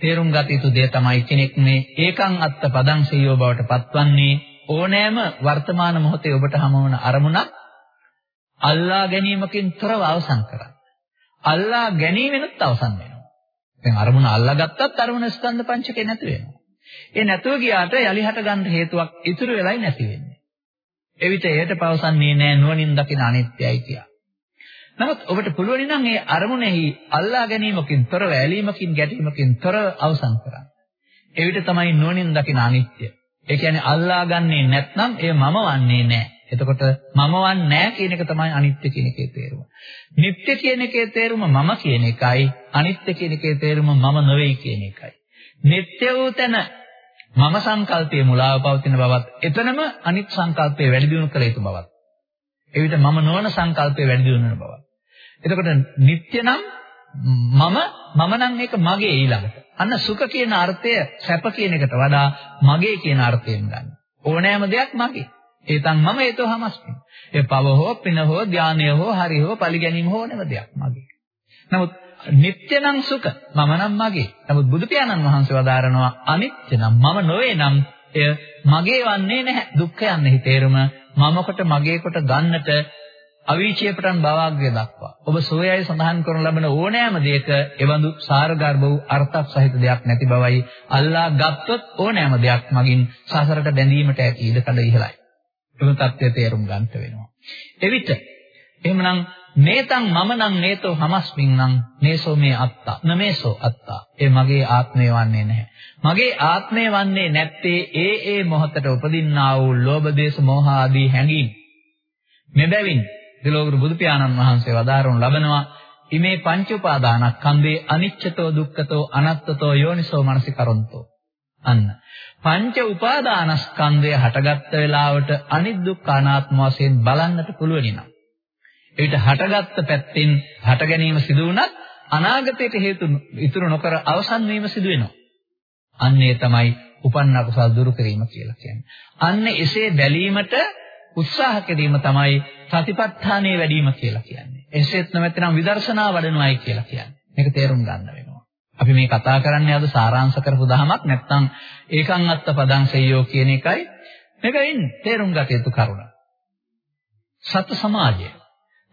තේරුම් ගත යුතු දේ තමයි කෙනෙක් මේ ඒකං අත්ත පදං සීයෝ බවට පත්වන්නේ ඕනෑම වර්තමාන මොහොතේ ඔබට හමුවන අරමුණක් අල්ලා ගැනීමකින් තොරව අවසන් කරන්න. අල්ලා ගැනීමෙනුත් අවසන් වෙනවා. දැන් අරමුණ අල්ලා ගත්තත් අරමුණ ස්කන්ධ පංචකේ නැති වෙනවා. ඒ නැතුව ගියාට යලි හට ගන්න හේතුවක් ඉතුරු වෙලයි නැති වෙන්නේ. එවිට එයට පවසන්නේ නෑ නුවණින් දකින අනිත්‍යයි කියලා. නමුත් ඔබට පුළුවන් නම් මේ අරමුණෙහි අල්ලා ගැනීමකින් තොරව ඇලීමකින් ගැටීමකින් තොරව අවසන් කරන්න. එවිට තමයි නුවණින් දකින අනිත්‍ය. ඒ කියන්නේ අල්ලා ගන්නේ නැත්නම් එය මම වන්නේ නැහැ. එතකොට මම වන්නේ නැහැ කියන එක තමයි අනිත්‍ය කියන එකේ තේරුම. නිට්ටය කියන එකේ තේරුම මම කියන එකයි අනිත්‍ය කියන එකේ තේරුම මම නෙවෙයි කියන එකයි. නිට්ටය වූ තැන මම සංකල්පයේ මුලාව පවතින බවත් එතනම අනිත් සංකල්පයේ වැඩි දියුණු කළ යුතු බවත්. එවිට මම නොවන සංකල්පයේ වැඩි දියුණු වෙන බවත්. එතකොට නිට්ටය නම් මම මම නම් ඒක මගේ ඊළඟට. අන්න සුඛ කියන අර්ථය සැප කියන එකට වඩා මගේ කියන අර්ථයෙන් ගන්න. ඕනෑම දෙයක් මගේ. ඒතන් මම ඒතෝ හමස්මි. ඒ පව හෝ පින හෝ ධානය හෝ හරි හෝ පලි ගැනීම හෝ නැව දෙයක් මගේ. නමුත් නිට්ටය නම් සුඛ මම නම් මගේ. නමුත් බුදු පියාණන් වහන්සේ වදාරනවා අනිත්‍ය නම් මම නොවේ නම් එය මගේ වන්නේ නැහැ. දුක්ඛ යන්නේ තේරුම මම කොට මගේ කොට ගන්නට අවීචයේ පටන් භවග්ගය දක්වා ඔබ සෝයයි සඳහන් කරන ලබන ඕනෑම දෙයක එවඳු සාරගර්භ වූ අර්ථක් සහිත දෙයක් නැති බවයි අල්ලා ගත්තොත් ඕනෑම දෙයක් මගින් සසරට බැඳීමට ඇති ඉඩකඩ ඉහළයි. එම தත්ත්වය තේරුම් ගන්නට වෙනවා. එවිට එහෙමනම් නේතං මම නම් නේතෝ හමස්මින් නම් නේසෝ මේ අත්තා. නමේසෝ අත්තා. ඒ මගේ ආත්මය වන්නේ නැහැ. මගේ ආත්මය වන්නේ නැත්තේ ඒ ඒ මොහතට උපදින්නා වූ ලෝභ දේශ මොහ ආදී හැඟීම්. මෙබැවින් දිලෝගුරු බුදු පියාණන් වහන්සේ වදාරනු ලබනවා ඉමේ පංච උපාදානස්කන්ධේ අනිච්චතෝ දුක්ඛතෝ අනත්තතෝ යෝනිසෝ මනසිකරොන්තෝ. අන්න. පංච උපාදානස්කන්ධය හටගත්ත වෙලාවට අනිත් දුක්ඛ අනාත්ම වශයෙන් බලන්නට පුළුවනි නම් ඒවිත හටගත්ත පැත්තෙන් හට ගැනීම සිදු වුණත් අනාගතයට හේතු ඉතුරු නොකර අවසන් වීම සිදු වෙනවා. අන්නේ තමයි උපන්න කුසල් දුරු කිරීම කියලා කියන්නේ. අන්න එසේ බැලීමට උත්සාහ කිරීම තමයි සතිපට්ඨානයේ වැඩිම කියලා කියන්නේ. එසේත් නැත්නම් විදර්ශනා වඩනවායි කියලා කියන්නේ. මේක තේරුම් ගන්න වෙනවා. අපි මේ කතා කරන්නේ අද සාරාංශ කරපු දහමක් නැත්නම් ඒකං අත්ත පදං සෙය්‍යෝ කියන එකයි මේකෙන් තේරුම් ගත යුතු කරුණ. සත් සමාජය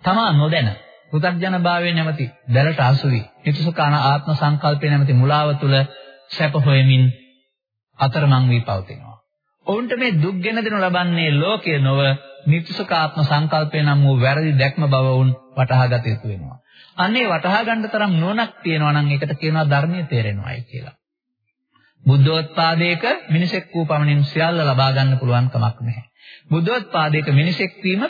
තමා නොදැන පුතග්ජන භාවයේ නැමැති දැලට අසු වී හිතසුකාන ආත්ම සංකල්පයේ නැමැති මුලාව තුල සැප හොයමින් අතරමං වී පවතිනවා. ඔවුන්ට මේ දුක් ගෙන දෙනු ලබන්නේ ලෝකයේ නොව නිත්‍යසුඛාත්ම සංකල්පය නම් වූ වැරදි දැක්ම බව වුන් වටහා ගත යුතු වෙනවා. අන්නේ වටහා ගන්න තරම් නුවණක් තියෙනවා නම් ඒකට කියනවා ධර්මයේ තේරෙනවායි කියලා. බුද්ධෝත්පාදයක මිනිසෙක් වූ පමණින් සියල්ල ලබා ගන්න පුළුවන් කමක් නැහැ. බුද්ධෝත්පාදයක මිනිසෙක් වීම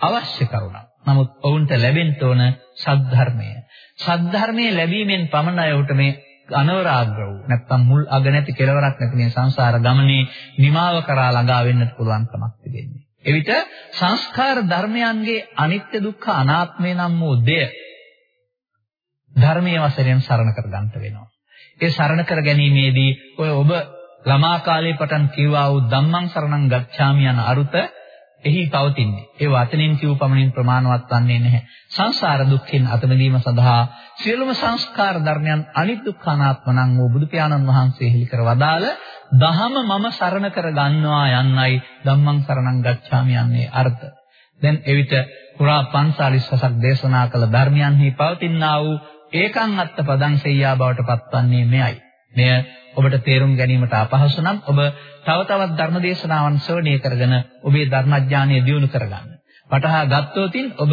අවශ්‍ය කරුණක්. නමුත් ඔවුන්ට ලැබෙන්න ඕන සද්ධර්මය. සද්ධර්මයේ ලැබීමෙන් පමණයි ඔහුට මේ අනවරාග්‍ර වූ නැත්තම් මුල් අග නැති කෙලවරක් නැති මේ සංසාර ගමනේ නිමාව කරා ළඟා වෙන්නට පුළුවන් කමක් තිබෙන්නේ. එවිට සංස්කාර ධර්මයන්ගේ අනිත්‍ය දුක්ඛ අනාත්මය නම් වූ දෙය ධර්මයේ වශයෙන් සරණ කර ගන්නට වෙනවා. ඒ සරණ කර ගැනීමේදී ඔය ඔබ ළමා කාලේ පටන් කිව්වා වූ ධම්මං සරණං ගච්ඡාමි යන අරුත එහි පවතින්නේ. ඒ වචනෙන් කියූ පමණින් ප්‍රමාණවත් වන්නේ නැහැ. සංසාර දුක්ඛෙන් අත මිදීම සඳහා සියලුම සංස්කාර ධර්මයන් අනිත්‍යකානාත්ම නම් වූ බුදු පියාණන් වහන්සේ හෙළි කර වදාළ දහම මම සරණ කර ගන්නවා යන්නයි ධම්මං සරණං ගච්ඡාමි යන්නේ අර්ථ. දැන් එවිට පුරා 540ක් දේශනා කළ ධර්මයන්හි පවතිනා වූ ඒකං අත්ත පදං සෙය්‍යා බවට පත්වන්නේ මෙයයි. මෙය ඔබට තේරුම් ගැනීමට අපහසු නම් ඔබ තව තවත් ධර්ම දේශනාවන් ශ්‍රවණය කරගෙන ඔබේ ධර්මඥානය දියුණු කරගන්න. වටහා ගත්තොතින් ඔබ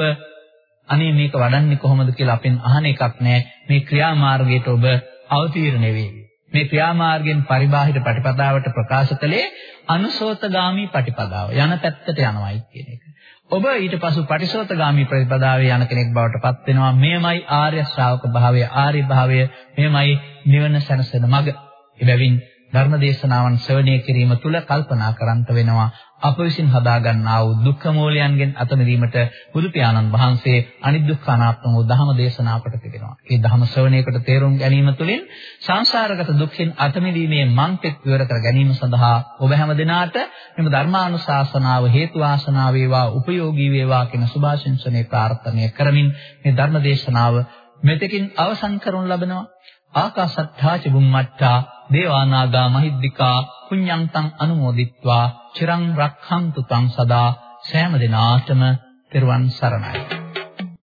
අනේ මේක වඩන්නේ කොහොමද කියලා අපෙන් අහන එකක් නෑ. මේ ක්‍රියාමාර්ගයට ඔබ අවතීර්ණ වෙවි. මේ ක්‍රියාමාර්ගයෙන් පරිබාහිර ප්‍රතිපදාවට ප්‍රකාශ කළේ අනුසෝතගාමි ප්‍රතිපදාව. යන පැත්තට යනවායි කියන එක. ඔබ ඊට පසු පටිසෝතගාමි ප්‍රතිපදාවේ යන කෙනෙක් බවට පත් වෙනවා. මෙයමයි ආර්ය ශ්‍රාවක භාවය, ආර්ය භාවය, මෙයමයි නිවන සැනසෙන මඟ. එබැවින් ධර්ම දේශනාවන් ශ්‍රවණය කිරීම තුළ කල්පනා කරන්ට වෙනවා අප විසින් හදාගන්නා වූ දුක්ඛ මූලයන්ගෙන් අත මිදීමට බුදු පියාණන් වහන්සේ අනිදුක්ඛ අනාත්ම වූ ධර්ම දේශනා කොට තිබෙනවා. මේ ධර්ම ශ්‍රවණයකට තේරුම් ගැනීම තුළින් සංසාරගත දුක්ඛෙන් අත මිදීමේ මංපෙත් විවර කර ගැනීම සඳහා ඔබ හැම දිනාට මෙම ධර්මානුශාසනාව හේතු වාසනා වේවා උපයෝගී වේවා කියන සුභාශිංසනයේ ප්‍රාර්ථනා කරමින් මේ ධර්ම දේශනාව මෙතකින් අවසන් කරනු ලබනවා. ආකාශත්තා චුම්මත්තා දේවානාගා මහිද්దికා පුඤ්ඤන්තං අනුමෝදිත්වා චිරං රක්ඛන්තු තං සදා සෑම දිනාටම තෙරුවන් සරණයි.